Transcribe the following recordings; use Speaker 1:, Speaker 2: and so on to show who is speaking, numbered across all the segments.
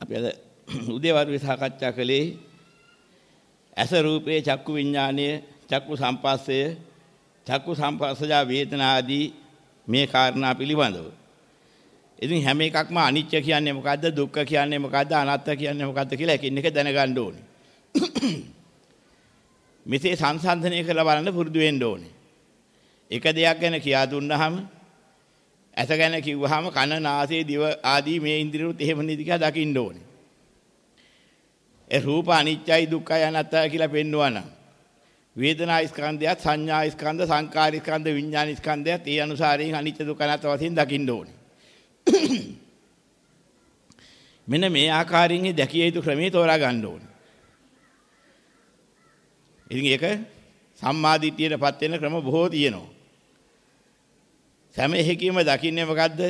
Speaker 1: අපි අද උදේවරුේ සාකච්ඡා කළේ ඇස රූපේ චක්කු විඥානය චක්කු සම්පස්සය චක්කු සම්පස්සජා වේදනා ආදී මේ කාරණා පිළිබඳව. ඉතින් හැම එකක්ම අනිත්‍ය කියන්නේ මොකද්ද දුක්ඛ කියන්නේ මොකද්ද අනාත්ම කියන්නේ මොකද්ද කියලා එකින් එක දැනගන්න ඕනේ. මෙසේ සංසන්දනය කරලා බලන්න පුරුදු වෙන්න ඕනේ. එක දෙයක් ගැන කියා දුන්නාම ඇස ගැන කිව්වහම කන නාසය දිව ආදී මේ ඉන්ද්‍රියුත් එහෙම නේද කියලා දකින්න ඕනේ. ඒ රූප අනිත්‍යයි දුක්ඛයි අනාත්තයි කියලා පෙන්වනවා නම් වේදනා ස්කන්ධයත් සංඥා ස්කන්ධ සංකාර ස්කන්ධ විඥාන ස්කන්ධයත් ඒ අනුසාරයෙන් අනිත්‍ය දුක්ඛ අනාත්ම වශයෙන් දකින්න ඕනේ. මෙන්න මේ ආකාරයෙන් දැකිය යුතු ක්‍රමයේ තෝරා ගන්න ඕනේ. ඉතින් ඒක සම්මාදිටියටපත් වෙන ක්‍රම බොහෝ තියෙනවා. සෑම එකකීම දකින්නේ මොකද්ද?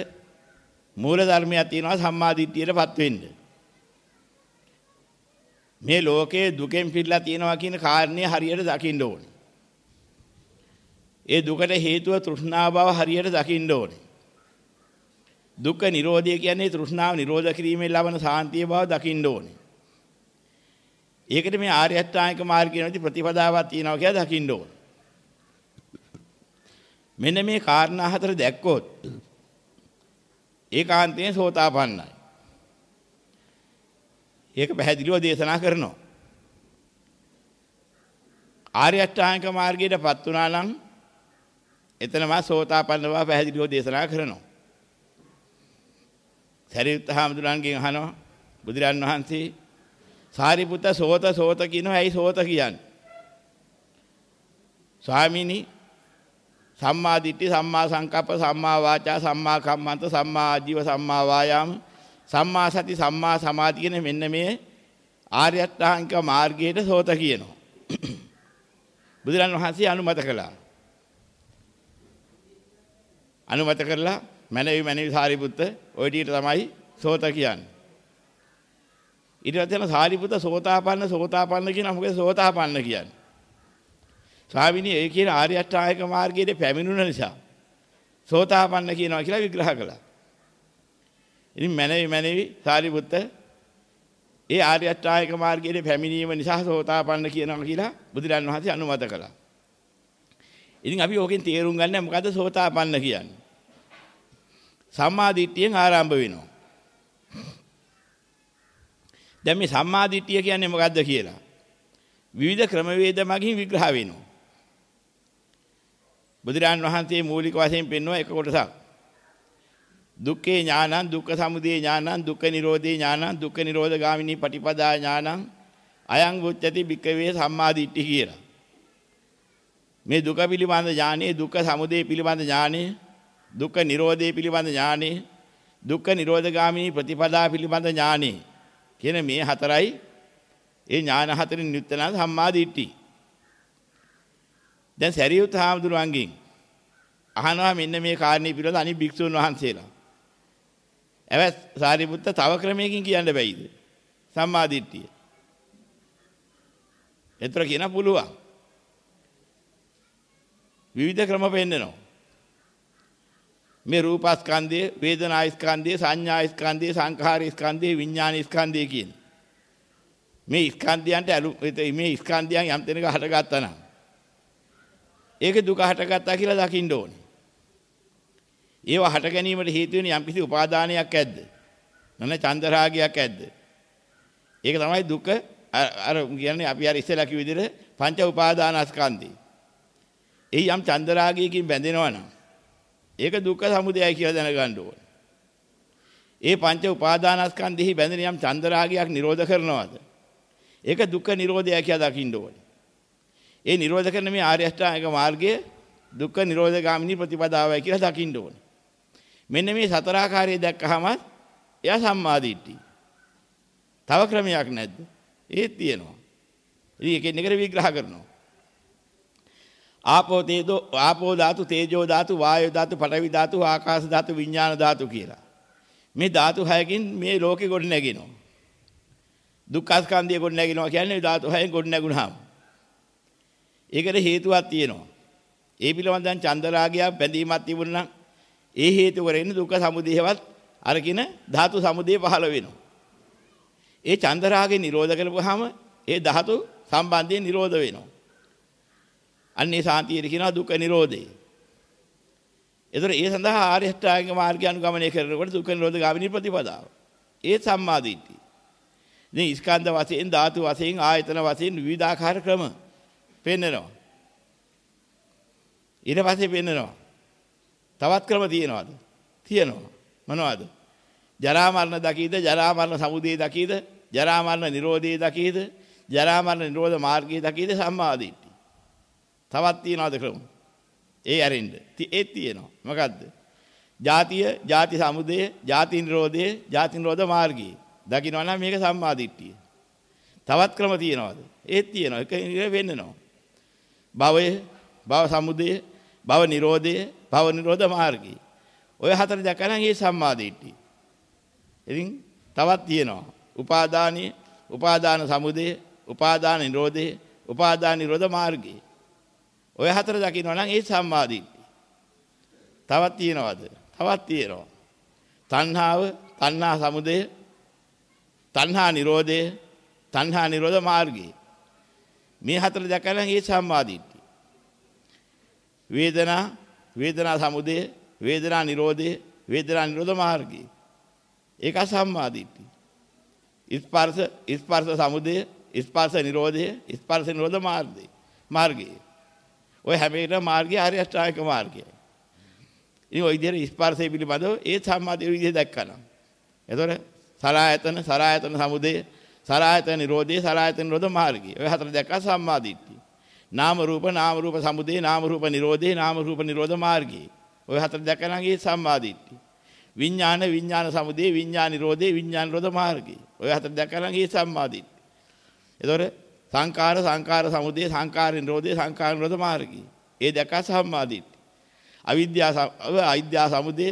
Speaker 1: මූල ධර්මයක් තියෙනවා සම්මාදිටියටපත් වෙන්න. මේ ලෝකයේ දුකෙන් පිරලා තියෙනවා කියන කාරණේ හරියට දකින්න ඕනේ. ඒ දුකට හේතුව තෘෂ්ණා බව හරියට දකින්න ඕනේ. දුක්ඛ නිරෝධය කියන්නේ තෘෂ්ණාව නිරෝධ කිරීමෙන් ලබන සාන්තිය බව දකින්න ඕනේ. ඒකට මේ ආර්ය අෂ්ටාංගික මාර්ගයේ ප්‍රතිපදාවක් තියෙනවා කියලා දකින්න ඕනේ. මෙන්න මේ කාරණා හතර දැක්කොත් ඒකාන්තයෙන් සෝතාපන්නයි. ඒක පැහැදිලිව දේශනා කරනවා. ආර්ය අෂ්ටාංගික මාර්ගයටපත් වුණා නම් එතනම සෝතාපන්න බව පැහැදිලිව දේශනා කරනවා. සරියුත් හාමුදුරන්ගෙන් අහනවා බුදුරන් වහන්සේ සාරිපුත්ත සෝත සෝත කියනවා ඇයි සෝත කියන්නේ? ස්වාමීනි සම්මා දිට්ඨි සම්මා සංකප්ප සම්මා වාචා සම්මා කම්මන්ත සම්මා ආජීව සම්මා වායාම සම්මා සති සම්මා සමාධි කියන මෙන්න මේ ආර්ය අෂ්ටාංගික මාර්ගයට සෝත කියනවා. බුදුරන් වහන්සේ අනුමත කළා. අනුමත කරලා මැනවි මැනවි සාරිපුත්ත ওই ටිකට තමයි සෝත කියන්නේ. ඊට පස්සේ සාරිපුත්ත සෝතාපන්න සෝතාපන්න කියන මොකද සෝතාපන්න කියන්නේ. ස්වාමිනී ඒ කියන ආර්ය අෂ්ටාංගික මාර්ගයේ පැමිණුණ නිසා සෝතාපන්න කියනවා කියලා විග්‍රහ කළා. ඉතින් මැනවි මැනවි සාරිපුත්ත ඒ ආර්ය අෂ්ටාංගික මාර්ගයේ පැමිණීම නිසා සෝතාපන්න කියනවා කියලා බුදුරන් වහන්සේ අනුමත කළා. ඉතින් අපි ඕකෙන් තේරුම් ගන්න මොකද්ද සෝතාපන්න කියන්නේ? සම්මා දිට්ඨියෙන් ආරම්භ වෙනවා. දැන් මේ සම්මා දිට්ඨිය කියන්නේ මොකද්ද කියලා විවිධ ක්‍රමවේද මගින් විග්‍රහ වෙනවා. බුදුරජාන් වහන්සේ මූලික වශයෙන් පෙන්වන එක කොටසක්. දුක්ඛේ ඥානං දුක්ඛ සමුදය ඥානං දුක්ඛ නිරෝධේ ඥානං දුක්ඛ නිරෝධ ගාමිනී පටිපදා ඥානං අයං උච්චති භික්කවේ සම්මා දිට්ඨි කියලා. මේ දුක පිළිබඳ ඥානෙ දුක්ඛ සමුදය පිළිබඳ ඥානෙ දුක්ඛ නිරෝධය පිළිබඳ ඥානෙ දුක්ඛ නිරෝධ ගාමිනී ප්‍රතිපදා පිළිබඳ ඥානෙ කියන මේ හතරයි ඒ ඥාන හතරින් යුක්ත නම් සම්මා දිට්ඨි. දැන් සරියුත් හාමුදුරුවන්ගෙන් අහනවා මෙන්න මේ කාරණේ පිළිබඳ අනිත් භික්ෂුන් වහන්සේලා. එවත් සාරිපුත්ත තව ක්‍රමයකින් කියන්න බැයිද? සම්මා දිට්ඨිය. ඒතර කියන පුළුවන්. විවිධ ක්‍රම පෙන්නනවා. මේ රූපස්කන්ධය, වේදනාස්කන්ධය, සංඥාස්කන්ධය, සංඛාරස්කන්ධය, විඥානස්කන්ධය කියන මේ ස්කන්ධයන්ට මේ ස්කන්ධයන් යම් තැනක හටගත්තා නම් ඒක දුක හටගත්තා කියලා දකින්න ඕනේ. ඒව හට ගැනීමට හේතු වෙන යම්කිසි උපාදානයක් ඇද්ද? නැත්නම් චන්දරාගයක් ඇද්ද? ඒක තමයි දුක අර කියන්නේ අපි අර ඉස්සෙල්ලා කිව්ව විදිහට පංච උපාදානස්කන්ධي. ඒ යම් චන්දරාගයකින් බැඳෙනවා නම් ඒක දුක්ඛ සමුදයයි කියලා දැනගන්න ඕනේ. ඒ පංච උපාදානස්කන්ධෙහි බැඳෙන යම් චන්දරාගයක් නිරෝධ කරනවාද? ඒක දුක්ඛ නිරෝධය කියලා දකින්න ඕනේ. ඒ නිරෝධ කරන මේ ආර්ය අෂ්ටාංගික මාර්ගය දුක්ඛ නිරෝධ ගාමිනී ප්‍රතිපදාවයි කියලා දකින්න ඕනේ. මෙන්න මේ සතරාකාරය දැක්කහම එයා සම්මාදිට්ඨි. තව ක්‍රමයක් නැද්ද? ඒත් තියෙනවා. ඉතින් එකින් එකට විග්‍රහ කරනවා. ආපෝ තේජෝ ආපෝ ධාතු තේජෝ ධාතු වායෝ ධාතු පඨවි ධාතු ආකාශ ධාතු විඥාන ධාතු කියලා. මේ ධාතු හයකින් මේ ලෝකෙ ගොඩ නැගෙනවා. දුක්ඛස්කන්ධය ගොඩ නැගෙනවා කියන්නේ ධාතු හයෙන් ගොඩ නැගුණාම. ඒකට හේතුවක් තියෙනවා. ඒ පිළිබඳව චන්දරාගයක් බැඳීමක් තිබුණා නම් ඒ හේතු කරගෙන දුක්ඛ සමුදයවත් අරකින ධාතු සමුදය පහළ වෙනවා. ඒ චන්දරාගේ නිරෝධ කරපුවාම ඒ ධාතු සම්බන්ධයෙන් නිරෝධ වෙනවා. අන්නේ සාන්තියට කියනවා දුක්ඛ නිරෝධය. ඒතර ඒ සඳහා ආර්ය අෂ්ටාංගික මාර්ගය අනුගමනය කරනකොට දුක්ඛ නිරෝධ ගාමිනී ප්‍රතිපදාව. ඒ සම්මාදිට්ඨිය. ඉතින් ස්කන්ධ වශයෙන් ධාතු වශයෙන් ආයතන වශයෙන් විවිධාකාර ක්‍රම පෙන්නනවා. ඊට පස්සේ පෙන්නනවා. තවත් ක්‍රම තියෙනවද? තියෙනවා. මොනවද? ජරා මරණ දකීද, ජරා මරණ සමුදය දකීද, ජරා මරණ නිරෝධය දකීද, ජරා මරණ නිරෝධ මාර්ගය දකීද සම්මාදිට්ඨිය. තවත් තියෙනවද ක්‍රම? ඒ ඇරෙන්න. ඒත් තියෙනවා. මොකද්ද? ජාතිය, ජාති සමුදය, ජාති නිරෝධය, ජාති නිරෝධ මාර්ගය. දකින්නවා නම් මේක සම්මාදිට්ඨිය. තවත් ක්‍රම තියෙනවද? ඒත් තියෙනවා. එක වෙන්නනවා. භවය, භව සමුදය, භව නිරෝධය, භව නිරෝධ මාර්ගය. ඔය හතර දැකලා නම් ඒ සම්මාදිට්ඨිය. ඉතින් තවත් තියෙනවා. උපාදානීය, උපාදාන සමුදය, උපාදාන නිරෝධය, උපාදාන නිරෝධ මාර්ගය. ඔය හතර දකින්නවා නම් ඒ සම්මාදිට්ඨිය. තවත් තියෙනවද? තවත් තියෙනවා. තණ්හාව, තණ්හා සමුදය, තණ්හා නිරෝධය, තණ්හා නිරෝධ මාර්ගය. මේ හතර දැකලා ඒ සම්මාදිට්ඨිය. වේදනා, වේදනා සමුදය, වේදනා නිරෝධය, වේදනා නිරෝධ මාර්ගය. ඒක සම්මාදිට්ඨිය. ස්පර්ශ, ස්පර්ශ සමුදය, ස්පර්ශ නිරෝධය, ස්පර්ශ නිරෝධ මාර්ගය. මාර්ගය. ඔය හැම එකම මාර්ගය ආර්ය අෂ්ටාංගික මාර්ගයයි. ඉතින් ওই විදිහට ස්පර්ශය පිළිබඳව ඒ සම්මාදිය විදිහ දැක්කනම්. එතකොට සලායතන සලායතන සමුදය සලායතන නිරෝධය සලායතන නිරෝධ මාර්ගය. ඔය හතර දැක්කා සම්මාදිට්ඨිය. නාම රූප නාම රූප සමුදය නාම රූප නිරෝධය නාම රූප නිරෝධ මාර්ගය. ඔය හතර දැක්කනම් ඒ සම්මාදිට්ඨිය. විඥාන විඥාන සමුදය විඥාන නිරෝධය විඥාන නිරෝධ මාර්ගය. ඔය හතර දැක්කනම් ඒ සම්මාදිට්ඨිය. එතකොට සංකාර සංකාර සමුදය සංකාර නිරෝධය සංකාර නිරෝධ මාර්ගය. ඒ දැක්කා සම්මාදිට්ඨිය. අවිද්‍යාව අවිද්‍යාව සමුදය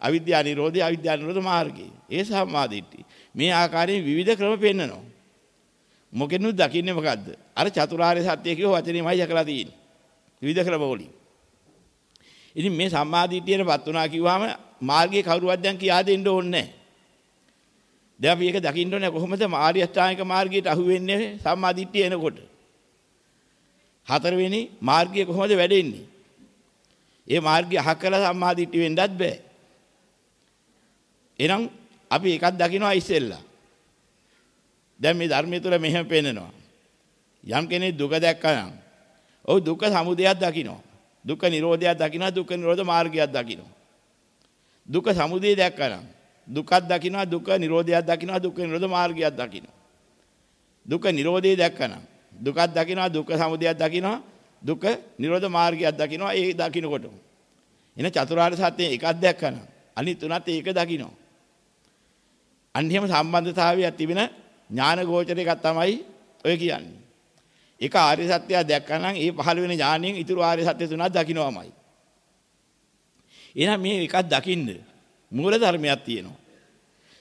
Speaker 1: අවිද්‍යා නිරෝධය අවිද්‍යා නිරෝධ මාර්ගය. ඒ සම්මාදිට්ඨිය. මේ ආකාරයෙන් විවිධ ක්‍රම පෙන්නනවා. මොකෙනුත් දකින්නේ මොකද්ද? අර චතුරාර්ය සත්‍ය කියව වචනේමයි යකලා තියෙන්නේ. විවිධ ක්‍රම වලින්. ඉතින් මේ සම්මාදිට්ඨියටපත් වුණා කිව්වම මාර්ගයේ කවුරුවත් දැන් කියා දෙන්න ඕනේ නැහැ. දැන් අපි ඒක දකින්න ඕනේ කොහොමද ආර්ය අෂ්ටාංගික මාර්ගයට අහු වෙන්නේ සම්මාදිට්ඨිය එනකොට. හතරවෙනි මාර්ගය කොහොමද වැඩෙන්නේ? ඒ මාර්ගය අහක් කළා සම්මාදිට්ඨිය වෙන්නත් බෑ. එහෙනම් අපි එකක් දකිනවා ඉස්සෙල්ලා. දැන් මේ ධර්මයේ තුල මෙහෙම පෙන්නනවා. යම් කෙනෙක් දුක දැක්කනම් ඔව් දුක සමුදයක් දකිනවා. දුක නිරෝධයක් දකිනවා දුක නිරෝධ මාර්ගයක් දකිනවා. දුක සමුදය දැක්කනම් දුකක් දකිනවා දුක නිරෝධයක් දකිනවා දුක නිරෝධ මාර්ගයක් දකිනවා. දුක නිරෝධය දැක්කනම් දුකක් දකිනවා දුක සමුදයක් දකිනවා දුක නිරෝධ මාර්ගයක් දකිනවා ඒ දකින්නකොට. එන චතුරාර්ය සත්‍ය එකක් දැක්කනම් අනිත් තුනත් ඒක දකිනවා. අන්‍යම සම්බන්ධතාවයක් තිබෙන ඥාන ගෝචර එකක් තමයි ඔය කියන්නේ. ඒක ආර්ය සත්‍යය දැක්කනම් ඒ පහළ වෙන ඥාණයෙන් ඊතුරු ආර්ය සත්‍ය තුනක් දකින්නවමයි. එහෙනම් මේ එකක් දකින්න මූල ධර්මයක් තියෙනවා.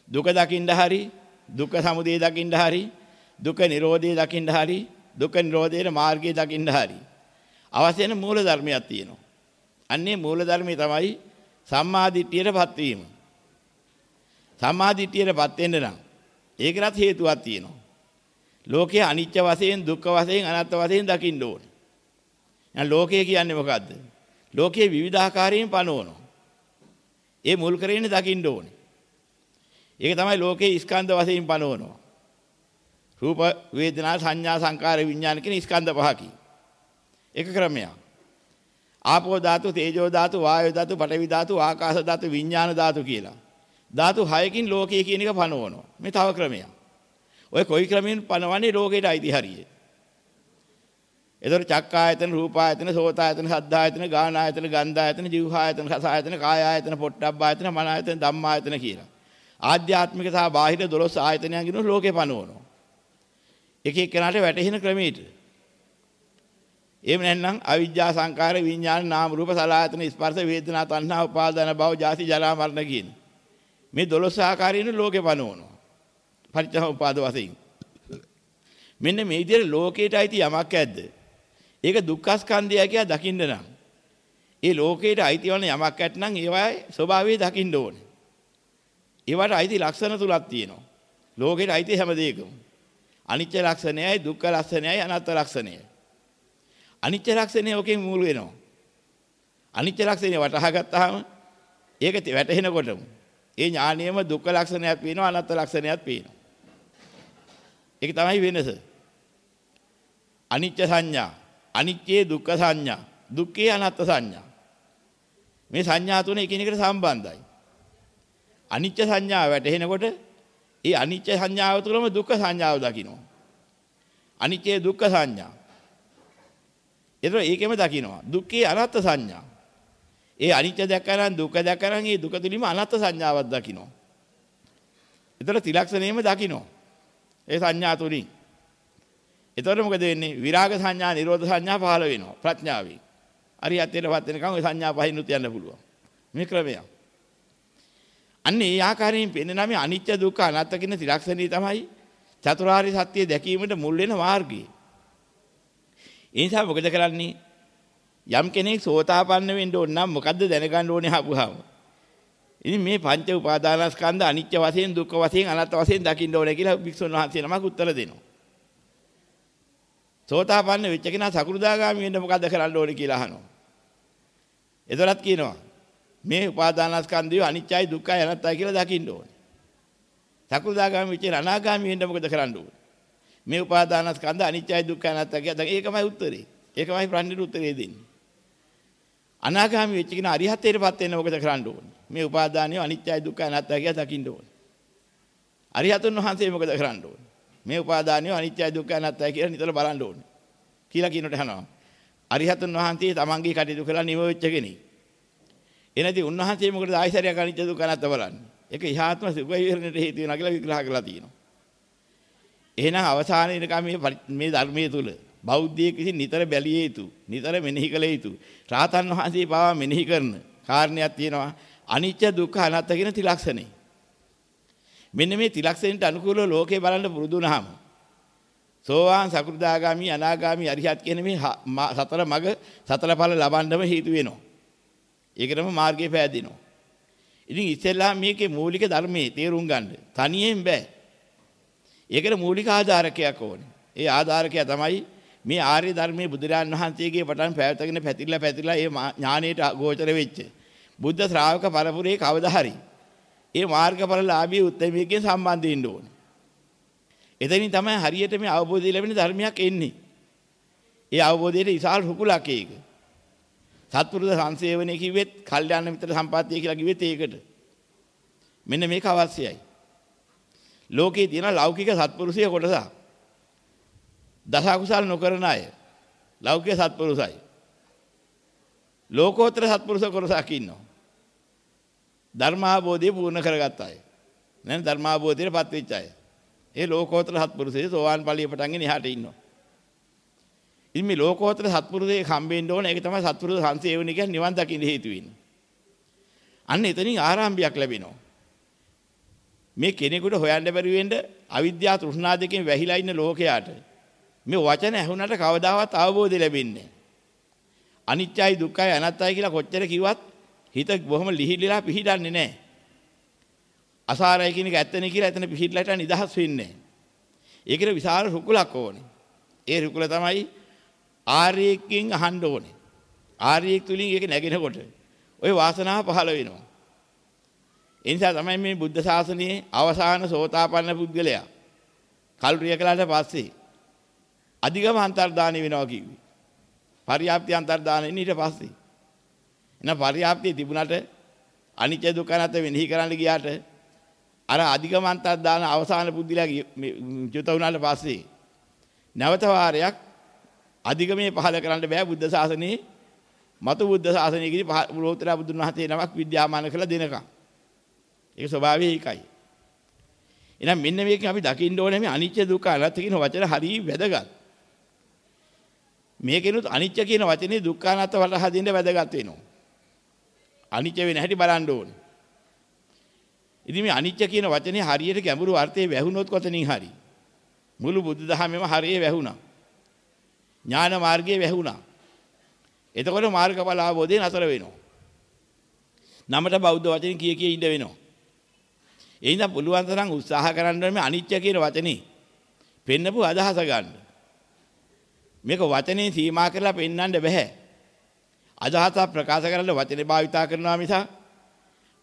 Speaker 1: දුක දකින්න හරි දුක සමුදය දකින්න හරි දුක නිරෝධය දකින්න හරි දුක නිරෝධයේ මාර්ගය දකින්න හරි අවශ්‍ය වෙන මූල ධර්මයක් තියෙනවා. අන්නේ මූල ධර්මයේ තමයි සම්මාදිට්ඨියටපත් වීම. සම්මාදිට්ඨියටපත් වෙන්න නම් ඒකටත් හේතුවක් තියෙනවා. ලෝකයේ අනිත්‍ය වශයෙන් දුක්ඛ වශයෙන් අනාත්ම වශයෙන් දකින්න ඕනේ. එහෙනම් ලෝකය කියන්නේ මොකද්ද? ලෝකයේ විවිධාකාරයෙන් පනවනවා. ඒ මුල් කරගෙන දකින්න ඕනේ. ඒක තමයි ලෝකයේ ස්කන්ධ වශයෙන් පනවනවා. රූප වේදනා සංඥා සංකාර විඥාන කියන ස්කන්ධ පහකි. එක ක්‍රමයක්. ආපෝ ධාතු, තේජෝ ධාතු, වායෝ ධාතු, පඨවි ධාතු, ආකාශ ධාතු, විඥාන ධාතු කියලා. ධාතු 6කින් ලෝකයේ කියන එක පනවනවා. මේ තව ක්‍රමයක්. ඔය කොයි ක්‍රමෙන් පනවන්නේ ලෝකයට අයිති හරිය. එතකොට චක්කායතන, රූපායතන, සෝතායතන, සද්ධායතන, ගානායතන, ගන්ධායතන, જીවහායතන, රසායතන, කායායතන, පොට්ටබ්බායතන, මනායතන, ධම්මායතන කියලා. ආධ්‍යාත්මික සහ බාහිර 12 ආයතනයන් ගිනු ලෝකේ පනවනවා. එක එක්කෙනාට වැටහෙන ක්‍රමයට. එහෙම නැත්නම් අවිජ්ජා සංකාර විඥාන නාම රූප සලආයතන ස්පර්ශ වේදනා තණ්හා උපාදාන භව ජාති ජරා මරණ කියන මේ 12 ආකාරයෙන් ලෝකේ පනවනවා. පරිච්ඡේද වශයෙන්. මෙන්න මේ විදිහට ලෝකයට අයිති යමක් ඇද්ද? ඒක දුක්ඛස්කන්ධය කියලා දකින්න නම් ඒ ලෝකයට අයිති වන යමක් ඇත්නම් ඒවායේ ස්වභාවය දකින්න ඕනේ. ඒවට අයිති ලක්ෂණ තුලක් තියෙනවා. ලෝකෙට අයිති හැම දෙයකම. අනිත්‍ය ලක්ෂණයයි දුක්ඛ ලක්ෂණයයි අනාත්ම ලක්ෂණයයි. අනිත්‍ය ලක්ෂණය ඔකෙන් මූල වෙනවා. අනිත්‍ය ලක්ෂණය වටහා ගත්තාම ඒක වැටහෙනකොටම ඒ ඥානියම දුක්ඛ ලක්ෂණයක් පේනවා අනාත්ම ලක්ෂණයක් පේනවා. ඒක තමයි වෙනස. අනිත්‍ය සංඥා, අනිත්‍යයේ දුක්ඛ සංඥා, දුක්ඛේ අනාත්ම සංඥා. මේ සංඥා තුන එකිනෙකට සම්බන්ධයි. අනිත්‍ය සංඥාව වැටහෙනකොට ඒ අනිත්‍ය සංඥාව තුළම දුක්ඛ සංඥාව දකින්නවා. අනිත්‍ය දුක්ඛ සංඥා. ඒතර ඒකෙම දකින්නවා. දුක්ඛේ අනාත්ම සංඥා. ඒ අනිත්‍ය දැක්කනම් දුක්ඛ දැක්කනම් ඒ දුක තුලින්ම අනාත්ම සංඥාවක් දකින්නවා. ඒතර තිලක්ෂණයෙම දකින්නවා. ඒ සංඥා තුලින්. ඒතර මොකද වෙන්නේ? විරාග සංඥා, නිරෝධ සංඥා පහළ වෙනවා ප්‍රඥාවෙන්. අරියත්වයටපත් වෙනකන් ওই සංඥා පහිනුත් යන්න පුළුවන්. මේ ක්‍රමයක්. අන්න ඒ ආකාරයෙන් පෙන්වන මේ අනිත්‍ය දුක්ඛ අනාත්ම කියන ත්‍රිලක්ෂණී තමයි චතුරාර්ය සත්‍ය දැකීමට මුල් වෙන මාර්ගය. ඒ නිසා මොකද කරන්නේ? යම් කෙනෙක් සෝතාපන්න වෙන්න ඕන නම් මොකද්ද දැනගන්න ඕනේ අහපුවාම. ඉතින් මේ පංච උපාදානස්කන්ධ අනිත්‍ය වශයෙන් දුක්ඛ වශයෙන් අනාත්ම වශයෙන් දකින්න ඕනේ කියලා භික්ෂුන් වහන්සේ නමක් උත්තර දෙනවා. සෝතාපන්න වෙච්ච කෙනා සකෘදාගාමි වෙන්න මොකද්ද කරන්න ඕනේ කියලා අහනවා. එතනත් කියනවා මේ උපාදානස්කන්ධය අනිත්‍යයි දුක්ඛයි අනාත්තයි කියලා දකින්න ඕනේ. සකෘදාගාමි වෙච්ච අනාගාමි වෙන්න මොකද කරන්න ඕනේ? මේ උපාදානස්කන්ධ අනිත්‍යයි දුක්ඛයි අනාත්තයි කියලා ඒකමයි උත්තරේ. ඒකමයි ප්‍රශ්නෙට උත්තරේ දෙන්නේ. අනාගාමි වෙච්ච කෙනා අරිහත්ත්වයටපත් වෙන්න මොකද කරන්න ඕනේ? මේ උපාදානිය අනිත්‍යයි දුක්ඛයි අනාත්තයි කියලා දකින්න ඕනේ. අරිහතුන් වහන්සේ මොකද කරන්න ඕනේ? මේ උපාදානිය අනිත්‍යයි දුක්ඛයි අනාත්තයි කියලා නිතර බලන්න ඕනේ. කියලා කියනට අහනවා. අරිහතුන් වහන්සේ තමන්ගේ කටයුතු කළා නිව වෙච්ච කෙනෙක්. එනදී උන්වහන්සේ මොකටද ආයසරයක් අනිත්‍ය දුක්ඛ අනාත්ම බලන්නේ? ඒක ඉහාත්ම සුඛ විහරණයට හේතු වෙනවා කියලා විග්‍රහ කරලා තියෙනවා. එහෙනම් අවසානයේ නිකම් මේ මේ ධර්මයේ තුල බෞද්ධයෙක් විසින් නිතර බැලිය යුතු, නිතර මෙනෙහි කළ යුතු, රාතන් වහන්සේ පාවා මෙනෙහි කරන කාරණයක් තියෙනවා. අනිත්‍ය දුක්ඛ අනාත්ම කියන ත්‍රිලක්ෂණේ. මෙන්න මේ ත්‍රිලක්ෂණයට අනුකූලව ලෝකේ බලන්න පුරුදු වුණාම සෝවාන් සකෘදාගාමි අනාගාමි අරිහත් කියන මේ සතර මග සතර ඵල ලබන්නම හේතු වෙනවා. ඒකටම මාර්ගය පෑදිනවා. ඉතින් ඉස්සෙල්ලා මේකේ මූලික ධර්මයේ තේරුම් ගන්න තනියෙන් බෑ. ඒකට මූලික ආධාරකයක් ඕනේ. ඒ ආධාරකය තමයි මේ ආර්ය ධර්මයේ බුදුරජාන් වහන්සේගේ පටන් පැවතගෙන පැතිරලා පැතිරලා ඒ ඥානයට ගෝචර වෙච්ච බුද්ධ ශ්‍රාවක පරපුරේ කවදා හරි ඒ මාර්ගඵලලාභී උත්තරමයකින් සම්බන්ධ වෙන්න ඕනේ. එතනින් තමයි හරියට මේ අවබෝධය ලැබෙන ධර්මයක් එන්නේ. ඒ අවබෝධයේ විශාල රුකුලක් ඒක. සත්පුරුෂ සංසේවනයේ කිව්වෙත් කල්යාණ මිත්‍ර සම්පත්තිය කියලා කිව්වෙත් ඒකට. මෙන්න මේක අවශ්‍යයි. ලෝකේ තියෙන ලෞකික සත්පුරුෂය කොටසක්. දස අකුසල් නොකරන අය ලෞකික සත්පුරුසයි. ලෝකෝත්තර සත්පුරුෂ කොටසක් ඉන්නවා. ධර්මාබෝධය පූර්ණ කරගත් අය. නැත්නම් ධර්මාබෝධයටපත් වෙච්ච අය. ඒ ලෝකෝත්තර සත්පුරුෂය සෝවාන් ඵලිය පටන්ගෙන එහාට ඉන්නවා. ඉතින් මේ ලෝකෝත්තර සත්පුරුෂයෙක් හම්බෙන්න ඕන ඒක තමයි සත්පුරුෂ සංසේවන කියන්නේ නිවන් දකින්න හේතු වෙන්නේ. අන්න එතනින් ආරම්භයක් ලැබෙනවා. මේ කෙනෙකුට හොයන්න බැරි වෙන්න අවිද්‍යාව තෘෂ්ණා දෙකෙන් වැහිලා ඉන්න ලෝකයාට මේ වචන ඇහුනට කවදාවත් අවබෝධය ලැබෙන්නේ අනිත්‍යයි දුක්ඛයි අනාත්තයි කියලා කොච්චර කිව්වත් හිත බොහොම ලිහිලිලා පිහිටන්නේ නැහැ. අසාරයි කියන එක ඇත්තනේ කියලා එතන පිහිටලට නිදහස් වෙන්නේ නැහැ. ඒකට විශාල රුකුලක් ඕනේ. ඒ රුකුල තමයි ආර්යයෙන් අහන්න ඕනේ. ආර්යෙක් තුලින් ඒක නැගෙනකොට ওই වාසනාව පහළ වෙනවා. ඒ නිසා තමයි මේ බුද්ධ ශාසනයේ අවසාන සෝතාපන්න පුද්ගලයා කල්රිය කළාට පස්සේ අධිගම අන්තර්දානෙ වෙනවා කිව්වේ. පරියාප්ති අන්තර්දානෙ ඊට පස්සේ. එහෙනම් පරියාප්තිය තිබුණාට අනිත්‍ය දුක්ඛ නැත වෙනෙහි කරන්න ගියාට අර අධිගම අන්තර්දාන අවසාන පුද්ගලයා චුත වුණාට පස්සේ නැවත වාරයක් අධිගමයේ පහල කරන්න බෑ බුද්ධ ශාසනයේ මතු බුද්ධ ශාසනයේදී ලෝතර බුදුන් වහන්සේ නමක් විද්‍යාමාන කළ දෙනකම්. ඒක ස්වභාවය ඒකයි. එහෙනම් මෙන්න මේකෙන් අපි දකින්න ඕනේ මේ අනිත්‍ය දුක්ඛ අනාත්ම කියන වචන හරිය වැදගත්. මේකෙනුත් අනිත්‍ය කියන වචනේ දුක්ඛ අනාත්ම වලට හදින්න වැදගත් වෙනවා. අනිත්‍ය වෙන හැටි බලන්න ඕනේ. ඉතින් මේ අනිත්‍ය කියන වචනේ හරියට ගැඹුරු අර්ථය වැහුනොත් කොතනින් හරි මුළු බුදුදහමෙම හරිය වැහුණා. ඥාන මාර්ගයේ වැහුණා. එතකොට මාර්ගඵල ආවෝදේ නතර වෙනවා. නමට බෞද්ධ වචන කිය කිය ඉඳ වෙනවා. ඒ ඉඳන් පුළුවන් තරම් උත්සාහ කරන්න ඕනේ මේ අනිත්‍ය කියන වචනේ. පෙන්නපු අදහස ගන්න. මේක වචනේ සීමා කරලා පෙන්වන්න බෑ. අදහස ප්‍රකාශ කරන්න වචනේ භාවිතා කරනවා මිස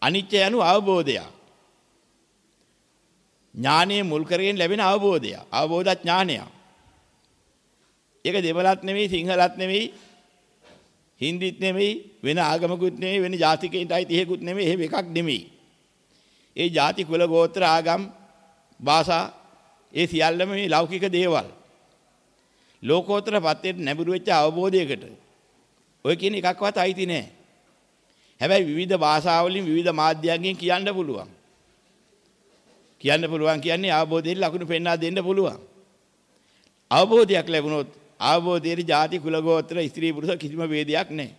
Speaker 1: අනිත්‍ය යනු අවබෝධය. ඥානයේ මුල් කරගෙන ලැබෙන අවබෝධය. අවබෝධ ඥානය. ඒක දෙමළත් නෙවෙයි සිංහලත් නෙවෙයි හින්දිත් නෙවෙයි වෙන ආගමකුත් නෙවෙයි වෙන ජාතිකයන්ට අයිති හේකුත් නෙවෙයි එහෙම එකක් නෙවෙයි. ඒ ಜಾති කුල ගෝත්‍ර ආගම් භාෂා ඒ සියල්ලම මේ ලෞකික දේවල්. ලෝකෝත්තර පත්‍යයට නැඹුරු වෙච්ච අවබෝධයකට ඔය කියන එකක්වත් අයිති නෑ. හැබැයි විවිධ භාෂාවලින් විවිධ මාධ්‍යයන්ගෙන් කියන්න පුළුවන්. කියන්න පුළුවන් කියන්නේ අවබෝධයෙන් ලකුණු පෙන්වා දෙන්න පුළුවන්. අවබෝධයක් ලැබුණොත් අවබෝධයේ ಜಾති කුල ගෝත්‍ර ස්ත්‍රී පුරුෂ කිසිම ભેදයක් නැහැ.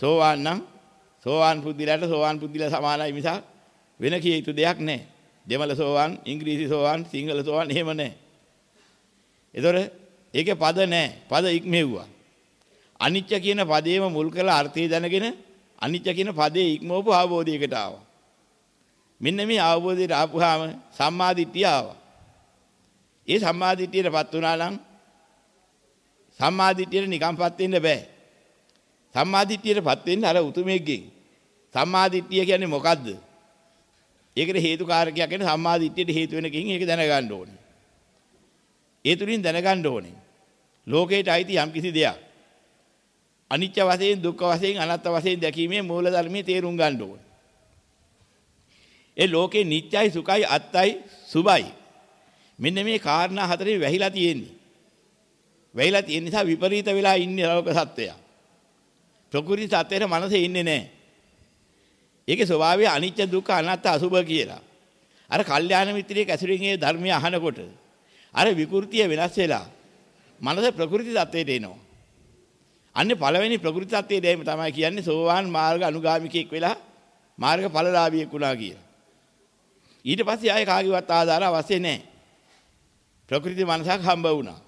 Speaker 1: සෝවාන් නම් සෝවාන් පුද්ගලයාට සෝවාන් පුද්ගලයා සමානයි මිසක් වෙන කිය යුතු දෙයක් නැහැ. දෙමළ සෝවාන්, ඉංග්‍රීසි සෝවාන්, සිංහල සෝවාන් එහෙම නැහැ. ඒතොර ඒකේ පද නැහැ. පද ඉක්මෙව්වා. අනිත්‍ය කියන පදේම මුල් කරලා අර්ථය දැනගෙන අනිත්‍ය කියන පදේ ඉක්මවපු අවබෝධයකට ආවා. මෙන්න මේ අවබෝධයට ආපුවාම සම්මාදිට්ඨිය ආවා. ඒ සම්මාදිට්ඨියටපත් වුණා නම් සම්මාදිට්ඨියට නිකම්පත් වෙන්න බෑ. සම්මාදිට්ඨියටපත් වෙන්න අර උතුමෙක්ගෙන්. සම්මාදිට්ඨිය කියන්නේ මොකද්ද? ඒකට හේතුකාරකයක් කියන සම්මාදිට්ඨියට හේතු වෙන කෙනින් ඒක දැනගන්න ඕනේ. ඒ තුලින් දැනගන්න ඕනේ. ලෝකේට අයිති යම්කිසි දෙයක්. අනිත්‍ය වශයෙන් දුක්ඛ වශයෙන් අනාත්ම වශයෙන් දැකීමේ මූල ධර්මයේ තේරුම් ගන්න ඕනේ. ඒ ලෝකේ නිට්ටයයි සුඛයි අත්තයි සුභයි. මෙන්න මේ කාරණා හතරේ වැහිලා තියෙන්නේ. වැහිලා තියෙන නිසා විපරීත වෙලා ඉන්නේ ලෝක සත්වයා. ප්‍රකෘති සත්‍යයේ මනසේ ඉන්නේ නැහැ. ඒකේ ස්වභාවය අනිත්‍ය දුක්ඛ අනාත්ම අසුභ කියලා. අර කල්යාණ මිත්‍රයෙක් ඇසුරින් ඒ ධර්මය අහනකොට අර විකෘතිය වෙනස් වෙලා මනස ප්‍රകൃති தത്വයට එනවා. අන්නේ පළවෙනි ප්‍රകൃති தത്വයේ දෙයම තමයි කියන්නේ සෝවාන් මාර්ග අනුගාමිකයෙක් වෙලා මාර්ග ඵලලාභියෙක් වුණා කියලා. ඊට පස්සේ ආයේ කාගේවත් ආධාර අවශ්‍ය නැහැ. ප්‍රകൃති මනසක් හම්බ වුණා.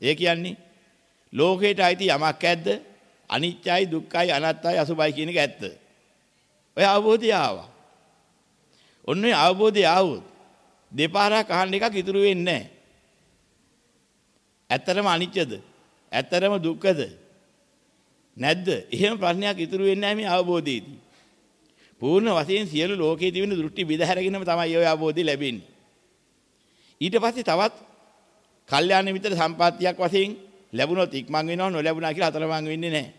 Speaker 1: ඒ කියන්නේ ලෝකයට අයිති යමක් ඇද්ද? අනිත්‍යයි දුක්ඛයි අනාත්තයි අසුභයි කියන එක ඇත්ත. ඔය අවබෝධය ආවා. ඔන්න ඔය අවබෝධය ආවොත් දෙපාරක් අහන්න එකක් ඉතුරු වෙන්නේ නැහැ. ඇත්තටම අනිත්‍යද? ඇත්තටම දුක්ඛද? නැද්ද? එහෙම ප්‍රශ්නයක් ඉතුරු වෙන්නේ නැහැ මේ අවබෝධයේදී. පූර්ණ වශයෙන් සියලු ලෝකයේ තිබෙන දෘෂ්ටි බිඳහැරගෙනම තමයි ওই අවබෝධය ලැබෙන්නේ. ඊට පස්සේ තවත් කල්යාණ මිත්‍ර සම්පත්තියක් වශයෙන් ලැබුණොත් ඉක්මන් වෙනව නොලැබුණා කියලා අතරමං වෙන්නේ නැහැ.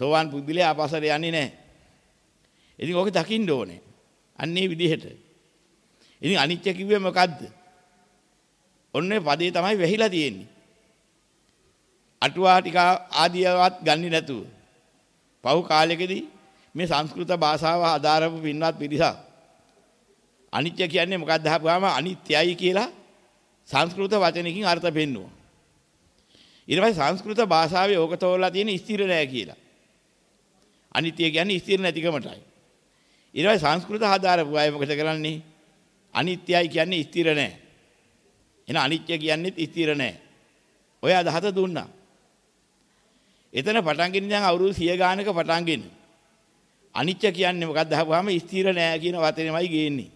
Speaker 1: සෝවාන් පුද්ගලයා ආපස්සට යන්නේ නැහැ. ඉතින් ඕක දකින්න ඕනේ. අන්නේ විදිහට. ඉතින් අනිත්‍ය කිව්වේ මොකද්ද? ඔන්නේ පදේ තමයි වැහිලා තියෙන්නේ. අටුවා ටික ආදියවත් ගන්නේ නැතුව. පහු කාලෙකදී මේ සංස්කෘත භාෂාව ආධාරපු පින්වත් පිරිසක් අනිත්‍ය කියන්නේ මොකක්ද අහපුවාම අනිත්‍යයි කියලා සංස්කෘත වචනකින් අර්ථ පෙන්නුවා. ඊට පස්සේ සංස්කෘත භාෂාවේ ඕක තෝරලා තියෙන ස්ථිර නෑ කියලා. අනිත්‍ය කියන්නේ ස්ථිර නැතිකමටයි. ඊට පස්සේ සංස්කෘත ආධාරපු අය මොකද කරන්නේ? අනිත්‍යයි කියන්නේ ස්ථිර නෑ. එහෙනම් අනිත්‍ය කියන්නේ ස්ථිර නෑ. ඔය අදහස දුන්නා. එතන පටන් ගෙන ඉඳන් අවුරුදු 100 ගානක පටන් ගෙන අනිත්‍ය කියන්නේ මොකක්ද අහපුවාම ස්ථිර නෑ කියන වචනේමයි ගේන්නේ.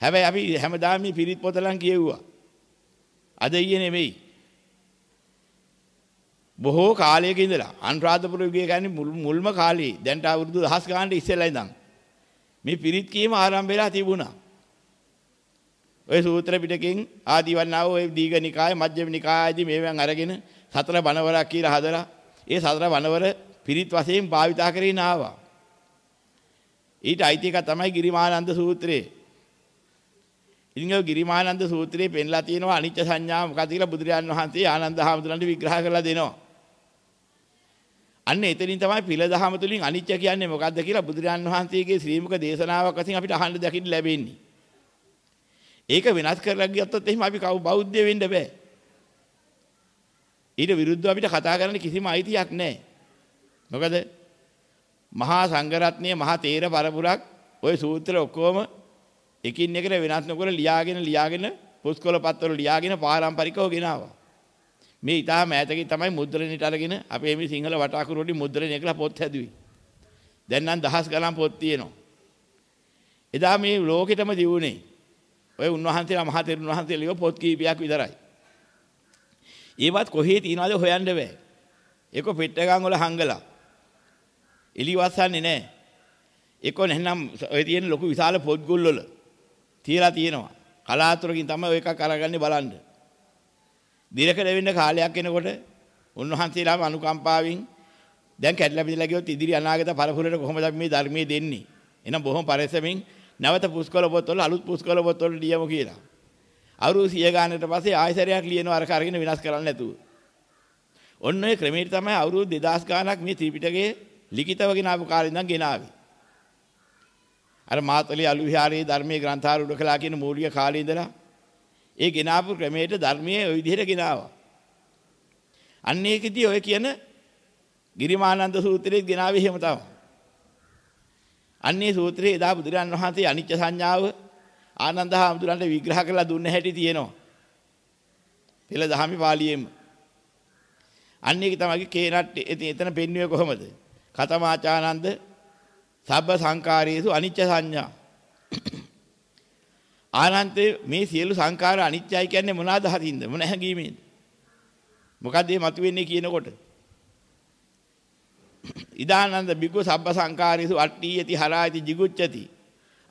Speaker 1: හැබැයි අපි හැමදාම මේ පිරිත් පොතලන් කියුවා. අද ඊයේ නෙමෙයි. බොහෝ කාලයක ඉඳලා අනුරාධපුර යුගයේ කියන්නේ මුල්ම කාලේ දැන්ට අවුරුදු දහස් ගානට ඉස්සෙල්ලා ඉඳන් මේ පිරිත් කීම ආරම්භ වෙලා තිබුණා. ඔය සූත්‍ර පිටකෙන් ආදිවන්නාව ඔය දීඝනිකාය මජ්ක්‍ධිම නිකාය ආදී මේවෙන් අරගෙන සතර බණවරක් කියලා හදලා ඒ සතර බණවර පිරිත් වශයෙන් භාවිතා කරගෙන ආවා. ඊට අයිති එක තමයි ගිරිමානන්ද සූත්‍රය. ඉතින් ඔය ගිරිමානන්ද සූත්‍රයේ පෙන්ලා තියෙනවා අනිත්‍ය සංඥා මොකක්ද කියලා බුදුරජාන් වහන්සේ ආනන්ද හාමුදුරන්ට විග්‍රහ කරලා දෙනවා. අන්න එතනින් තමයි පිළ දහම තුලින් අනිත්‍ය කියන්නේ මොකක්ද කියලා බුදුරජාන් වහන්සේගේ ශ්‍රීමුක දේශනාවක් වශයෙන් අපිට අහන්න දකින්න ලැබෙන්නේ. ඒක වෙනස් කරලා ගියොත් එහෙම අපි කවු බෞද්ධ වෙන්න බෑ. ඊට විරුද්ධව අපිට කතා කරන්න කිසිම අයිතියක් නැහැ. මොකද මහා සංඝරත්නයේ මහා තේර පරපුරක් ওই සූත්‍ර ඔක්කොම එකින් එකට වෙනස් නොකර ලියාගෙන ලියාගෙන පුස්කොළ පත්වල ලියාගෙන පාරම්පරිකව ගෙනාවා. මේ ඊටාම ඈතකින් තමයි මුද්‍රණයට අරගෙන අපේ මේ සිංහල වටාකුරු වලින් මුද්‍රණය කළා පොත් හැදුවේ. දැන් නම් දහස් ගණන් පොත් තියෙනවා. එදා මේ ලෝකෙටම දියුනේ. ඔය උන්වහන්සේලා මහා තෙරුන් වහන්සේලා පොත් කීපයක් විතරයි. ඒවත් කොහේ තියනවද හොයන්න බෑ. ඒක පෙට්ටගම් වල හංගලා. එලිවස්සන්නේ නැහැ. ඒක නැත්නම් ඔය තියෙන ලොකු විශාල පොත් ගුල් වල තියලා තියෙනවා. කලාතුරකින් තමයි ඔය එකක් අරගන්නේ බලන්න. දිරක දෙවෙන්න කාලයක් එනකොට උන්වහන්සේලාම අනුකම්පාවෙන් දැන් කැඩලා බිඳලා ගියොත් ඉදිරි අනාගත පරපුරට කොහොමද මේ ධර්මයේ දෙන්නේ? එහෙනම් බොහොම පරිස්සමින් නැවත පුස්කොළ පොත්වල අලුත් පුස්කොළ පොත්වල ලියමු කියලා. අවුරුදු 100 ගානකට පස්සේ ආයතරයක් ලියනවා අර කරගෙන විනාශ කරන්න නැතුව. ඔන්න ඔය ක්‍රමයට තමයි අවුරුදු 2000 ගානක් මේ ත්‍රිපිටකයේ ලිඛිතව ගෙනාවු කාලේ ඉඳන් ගෙනාවේ. අර මාතලේ අලු විහාරයේ ධර්මයේ ග්‍රන්ථාරූඪ කළා කියන මූලික කාලේ ඉඳලා ඒ ගෙනාපු ක්‍රමයට ධර්මයේ ওই විදිහට ගෙනාවා. අන්න ඒකෙදී ඔය කියන ගිරිමානන්ද සූත්‍රයේ ගෙනාවේ එහෙම තමයි. අන්නේ සූත්‍රයේ එදා බුදුරන් වහන්සේ අනිච්ච සංඥාව ආනන්ද හාමුදුරන්ට විග්‍රහ කරලා දුන්න හැටි තියෙනවා. පෙළ දහමේ පාළියෙම. අන්න ඒක තමයි කේනට් එතන පෙන්වුවේ කොහොමද? කතමාචානන්ද සබ්බ සංකාරයේසු අනිච්ච සංඥා. ආනන්තේ මේ සියලු සංකාර අනිත්‍යයි කියන්නේ මොන අදහසින්ද? මොන හැඟීමෙන්ද? මොකද මේ මතුවෙන්නේ කියනකොට? ඉදානන්ද බිග්ගු සබ්බ සංකාරේසු අට්ඨීයති හරායති jigucchati.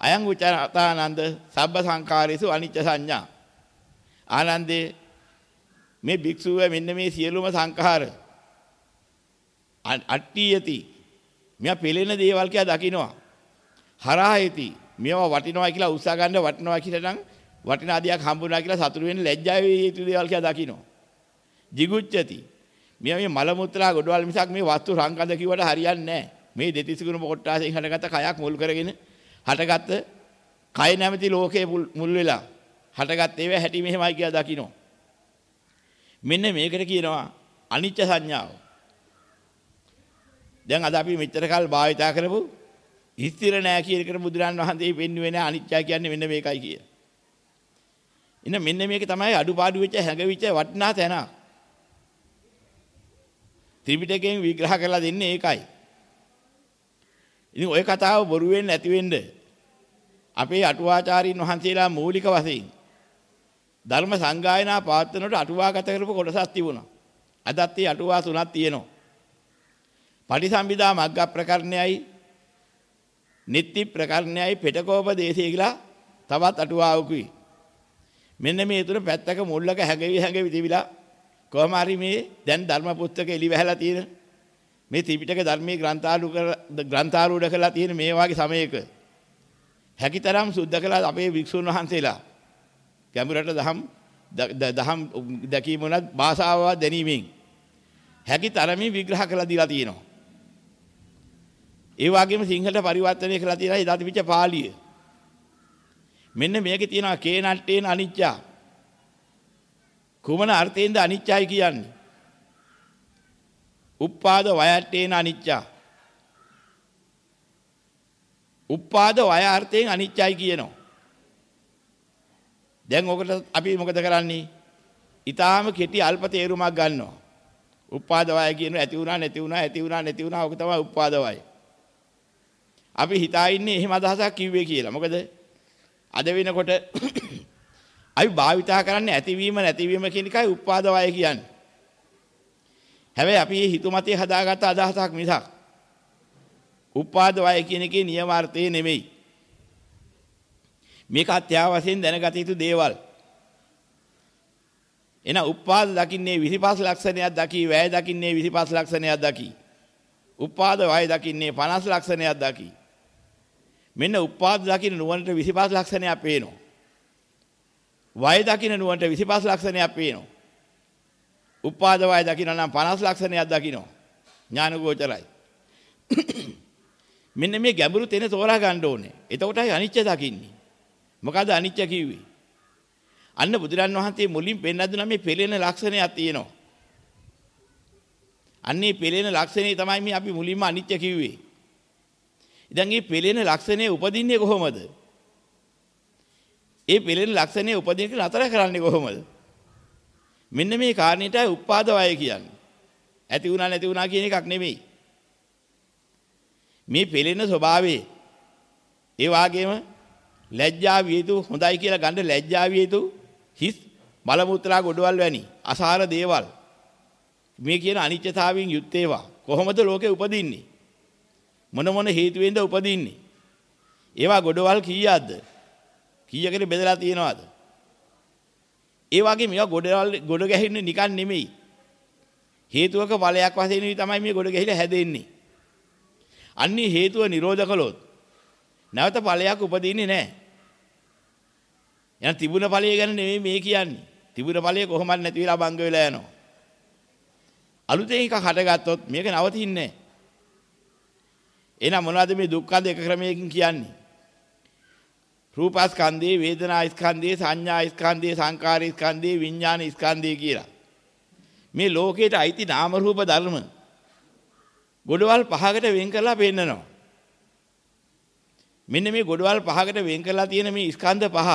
Speaker 1: අයං උචාතානන්ද සබ්බ සංකාරේසු අනිච්ච සංඥා. ආනන්දේ මේ භික්ෂුව මෙන්න මේ සියලුම සංඛාර අට්ඨීයති මෙයා පෙළෙන දේවල් කියලා දකිනවා. හරායති මේවා වටිනවා කියලා උස්සා ගන්න වටිනවා කියලා නම් වටිනා දියක් හම්බුනා කියලා සතුටු වෙන්න ලැජ්ජා වේ යුතු දේවල් කියලා දකිනවා. jigucchati මේ මේ මල මුත්‍රා ගොඩවල් මිසක් මේ වස්තු සංකඳ කිව්වට හරියන්නේ නැහැ. මේ දෙතිස් ගුණ කොට්ටාසෙන් හටගත්ත කයක් මුල් කරගෙන හටගත්ත කය නැමැති ලෝකයේ මුල් වෙලා හටගත් ඒවා හැටි මෙහෙමයි කියලා දකින්න. මෙන්න මේකට කියනවා අනිච්ච සංඥාව. දැන් අද අපි මෙච්චර කල් භාවිතා කරපු ස්ථිර නෑ කියන එකට බුදුරන් වහන්සේ පෙන්වුවේ නෑ අනිච්චය කියන්නේ මෙන්න මේකයි කිය. ඉන්න මෙන්න මේක තමයි අඩුපාඩු වෙච්ච හැඟවිච්ච වටිනා තැන. ත්‍රිපිටකයෙන් විග්‍රහ කරලා දෙන්නේ ඒකයි. ඉතින් ওই කතාව බොරු වෙන්නේ නැති වෙන්න අපේ අටුවාචාරින් වහන්සේලා මූලික වශයෙන් ධර්ම සංගායනා පාත්‍රනට අටුවාගත කරපු කොටසක් තිබුණා. අදත් ඒ අටුවා තුනක් තියෙනවා. පටිසම්භිදා මග්ග ප්‍රකරණයයි නිත්‍ය ප්‍රකරණයයි පිටකෝප දේශය කියලා තවත් අටුවාවකුයි. මෙන්න මේ තුන පැත්තක මුල්ලක හැඟවි හැඟවි තිබිලා කොහොම හරි මේ දැන් ධර්ම පුස්තක එලි වැහැලා තියෙන මේ ත්‍රිපිටක ධර්මයේ ග්‍රන්ථාලු ග්‍රන්ථාරූඪ කරලා තියෙන මේ වගේ සමයක හැකිතරම් සුද්ධ කළා අපේ වික්ෂුන් වහන්සේලා ගැඹුරට දහම් දහම් දැකීම උනත් භාෂාව දැනීමෙන් හැකිතරමින් විග්‍රහ කරලා දීලා තියෙනවා. ඒ වගේම සිංහලට පරිවර්තනය කරලා තියෙනවා ඉදා තිබිච්ච පාළිය. මෙන්න මේකේ තියෙනවා කේනට්ටේන අනිච්චා කුමන අර්ථයෙන්ද අනිච්චයි කියන්නේ? උප්පාද වයට්ටේන අනිච්චා. උප්පාද වය අර්ථයෙන් අනිච්චයි කියනවා. දැන් ඔකට අපි මොකද කරන්නේ? ඊටාම කෙටි අල්ප තේරුමක් ගන්නවා. උප්පාද වය කියන ඇති වුණා නැති වුණා ඇති වුණා නැති වුණා ඔක තමයි උප්පාද වය. අපි හිතා ඉන්නේ එහෙම අදහසක් කිව්වේ කියලා. මොකද අද වෙනකොට අපි භාවිතා කරන්නේ ඇතිවීම නැතිවීම කියන එකයි උපාද වය කියන්නේ. හැබැයි අපි මේ හිතුමතේ හදාගත්ත අදහසක් මිසක් උපාද වය කියන එකේ නියමාර්ථය නෙමෙයි. මේක අත්‍යවශ්‍යයෙන් දැනගත යුතු දේවල්. එන උපාද දකින්නේ 25 ලක්ෂණයක් දකි, වැය දකින්නේ 25 ලක්ෂණයක් දකි. උපාද වය දකින්නේ 50 ලක්ෂණයක් දකි. මෙන්න උපාද දකින්න නුවණට 25 ලක්ෂණයක් පේනවා. වය දකින්න නුවන්ට 25 ලක්ෂණයක් පේනවා. උපාද වය දකින්න නම් 50 ලක්ෂණයක් දකින්නවා. ඥාන ගෝචරයි. මෙන්න මේ ගැඹුරු තැන තෝරා ගන්න ඕනේ. එතකොටයි අනිත්‍ය දකින්නේ. මොකද අනිත්‍ය කිව්වේ? අන්න බුදුරන් වහන්සේ මුලින් පෙන්නන දුන්නා මේ පෙළෙන ලක්ෂණයක් තියෙනවා. අන්නේ පෙළෙන ලක්ෂණේ තමයි මේ අපි මුලින්ම අනිත්‍ය කිව්වේ. ඉතින් මේ පෙළෙන ලක්ෂණේ උපදින්නේ කොහොමද? ඒ පිළිෙන ලක්ෂණයේ උපදින කියලා නතර කරන්නේ කොහොමද? මෙන්න මේ කාරණේටයි උපාද වය කියන්නේ. ඇති වුණා නැති වුණා කියන එකක් නෙමෙයි. මේ පිළිෙන ස්වභාවයේ ඒ වාගේම ලැජ්ජා විය යුතු හොඳයි කියලා ගන්න ලැජ්ජා විය යුතු හිස් මල මුත්‍රා ගොඩවල් වැනි අසාර දේවල් මේ කියන අනිත්‍යතාවයෙන් යුත් ඒවා කොහොමද ලෝකේ උපදින්නේ මොන මොන හේතුවෙන්ද උපදින්නේ ඒවා ගොඩවල් කීයක්ද කීයකට බෙදලා තියෙනවද ඒ වගේ මේවා ගොඩවල් ගොඩ ගැහින්නේ නිකන් නෙමෙයි හේතුවක ඵලයක් වශයෙන් තමයි මේ ගොඩ ගැහිලා හැදෙන්නේ අන්නේ හේතුව නිරෝධ කළොත් නැවත ඵලයක් උපදින්නේ නැහැ. එහෙනම් තිබුණ ඵලය ගැන නෙමෙයි මේ කියන්නේ. තිබුණ ඵලය කොහොමද නැති වෙලා බංග වෙලා යනවා. අලුතෙන් එකක් හටගත්තොත් මේක නවතින්නේ නැහැ. එහෙනම් මොනවද මේ දුක්ඛන්ද එක ක්‍රමයකින් කියන්නේ? රූපස්කන්ධේ වේදනාස්කන්ධේ සංඥාස්කන්ධේ සංකාරස්කන්ධේ විඥානස්කන්ධේ කියලා. මේ ලෝකේට අයිති නාම රූප ධර්ම ගොඩවල් පහකට වෙන් කරලා පෙන්නනවා. මෙන්න මේ ගොඩවල් පහකට වෙන් කරලා තියෙන මේ ස්කන්ධ පහ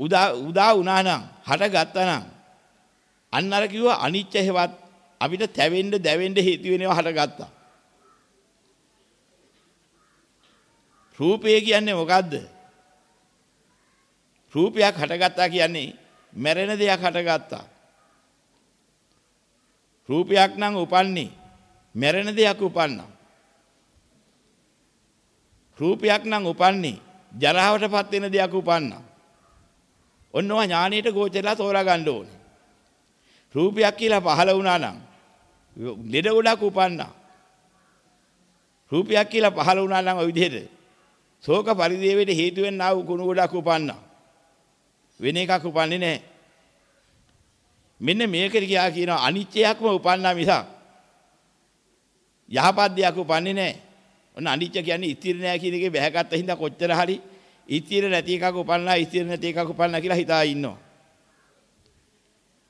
Speaker 1: උදා උදා වුණා නම් හට ගත්තා නම් අන්න අර කිව්ව අනිච්ච හේවත් අපිට තැවෙන්න දැවෙන්න හේතු වෙනවා හට රූපය කියන්නේ මොකද්ද? රූපයක් හටගත්තා කියන්නේ මැරෙන දෙයක් හටගත්තා. රූපයක් නම් උපන්නේ මැරෙන දෙයක් උපන්නා. රූපයක් නම් උපන්නේ ජරාවටපත් වෙන දෙයක් උපන්නා. ඔන්නව ඥානීයට ගෝචරලා තෝරා ගන්න ඕනේ. රූපයක් කියලා පහළ වුණා නම් ලෙඩ ගොඩක් උපන්නා. රූපයක් කියලා පහළ වුණා නම් ওই විදිහට ශෝක පරිදේවයට හේතු වෙන්නා වූ කුණු ගොඩක් උපන්නා. වෙන එකක් උපන්නේ නැහැ. මෙන්න මේකට කියා කියනවා අනිත්‍යයක්ම උපන්නා මිසක් යහපත් දෙයක් උපන්නේ නැහැ. ඔන්න අනිත්‍ය කියන්නේ ඉතිරි නෑ කියන එකේ බැහැගත්ත හින්දා කොච්චර හරි ඉතිරි නැති එකක් උපන්නා ඉතිරි නැති එකක් උපන්නා කියලා හිතා ඉන්නවා.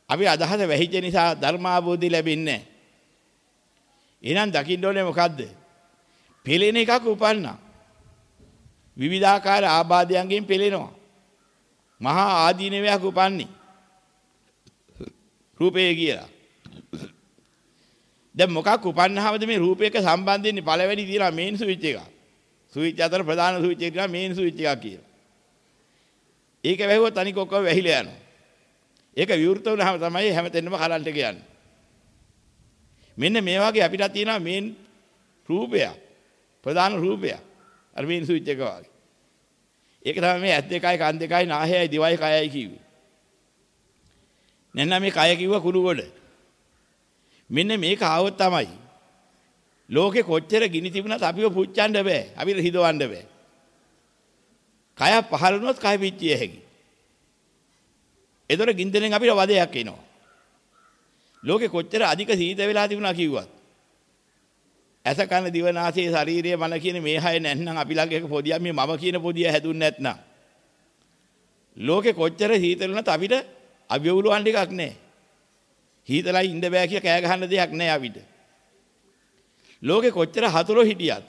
Speaker 1: අපි අදහස වැහිච්ච නිසා ධර්මාභෝධය ලැබෙන්නේ නැහැ. එහෙනම් දකින්න ඕනේ මොකද්ද? පෙළෙන එකක් උපන්නා. විවිධාකාර ආබාධයන්ගෙන් පෙළෙනවා. මහා ආදීනවයක් උපන්නේ. රූපේ කියලා. දැන් මොකක් උපන්නාමද මේ රූපයක සම්බන්ධ වෙන්නේ පළවෙනි තියෙනවා මේන් ස්විච් එක. ස්විච් අතර ප්‍රධාන ස්විච් එක තියෙනවා මේන් ස්විච් එකක් කියලා. ඒක වැහුවොත් අනික ඔක්කොම වැහිලා යනවා. ඒක විවෘත වුණාම තමයි හැමතැනම කරන්ට් එක යන්නේ. මෙන්න මේ වගේ අපිට තියෙනවා මේන් රූපයක්. ප්‍රධාන රූපයක්. අර මේන් ස්විච් එක වගේ. ඒක තමයි මේ ඇස් දෙකයි කන් දෙකයි නාහයයි දිවයි කයයි කිව්වේ. නැත්නම් මේ කය කිව්ව කුණු ගොඩ. මෙන්න මේක ආවොත් තමයි ලෝකේ කොච්චර ගිනි තිබුණත් අපිව පුච්චන්න බෑ. අපිට හිතවන්න බෑ. කය පහළ වුණොත් කය පිච්චිය හැකි. ඒතර ගින්දරෙන් අපිට වදයක් එනවා. ලෝකේ කොච්චර අධික සීත වෙලා තිබුණා කිව්වත් ඇස කන දිව නාසය ශරීරය මන කියන මේ හය නැත්නම් අපි ළඟ එක පොදියක් මේ මම කියන පොදිය හැදුන්නේ නැත්නම් ලෝකේ කොච්චර සීතලුණත් අපිට අවියවුලුවන් ටිකක් නැහැ. හීතලයි ඉන්න බෑ කියලා කෑ ගහන්න දෙයක් නැහැ අපිට. ලෝකේ කොච්චර හතුරෝ හිටියත්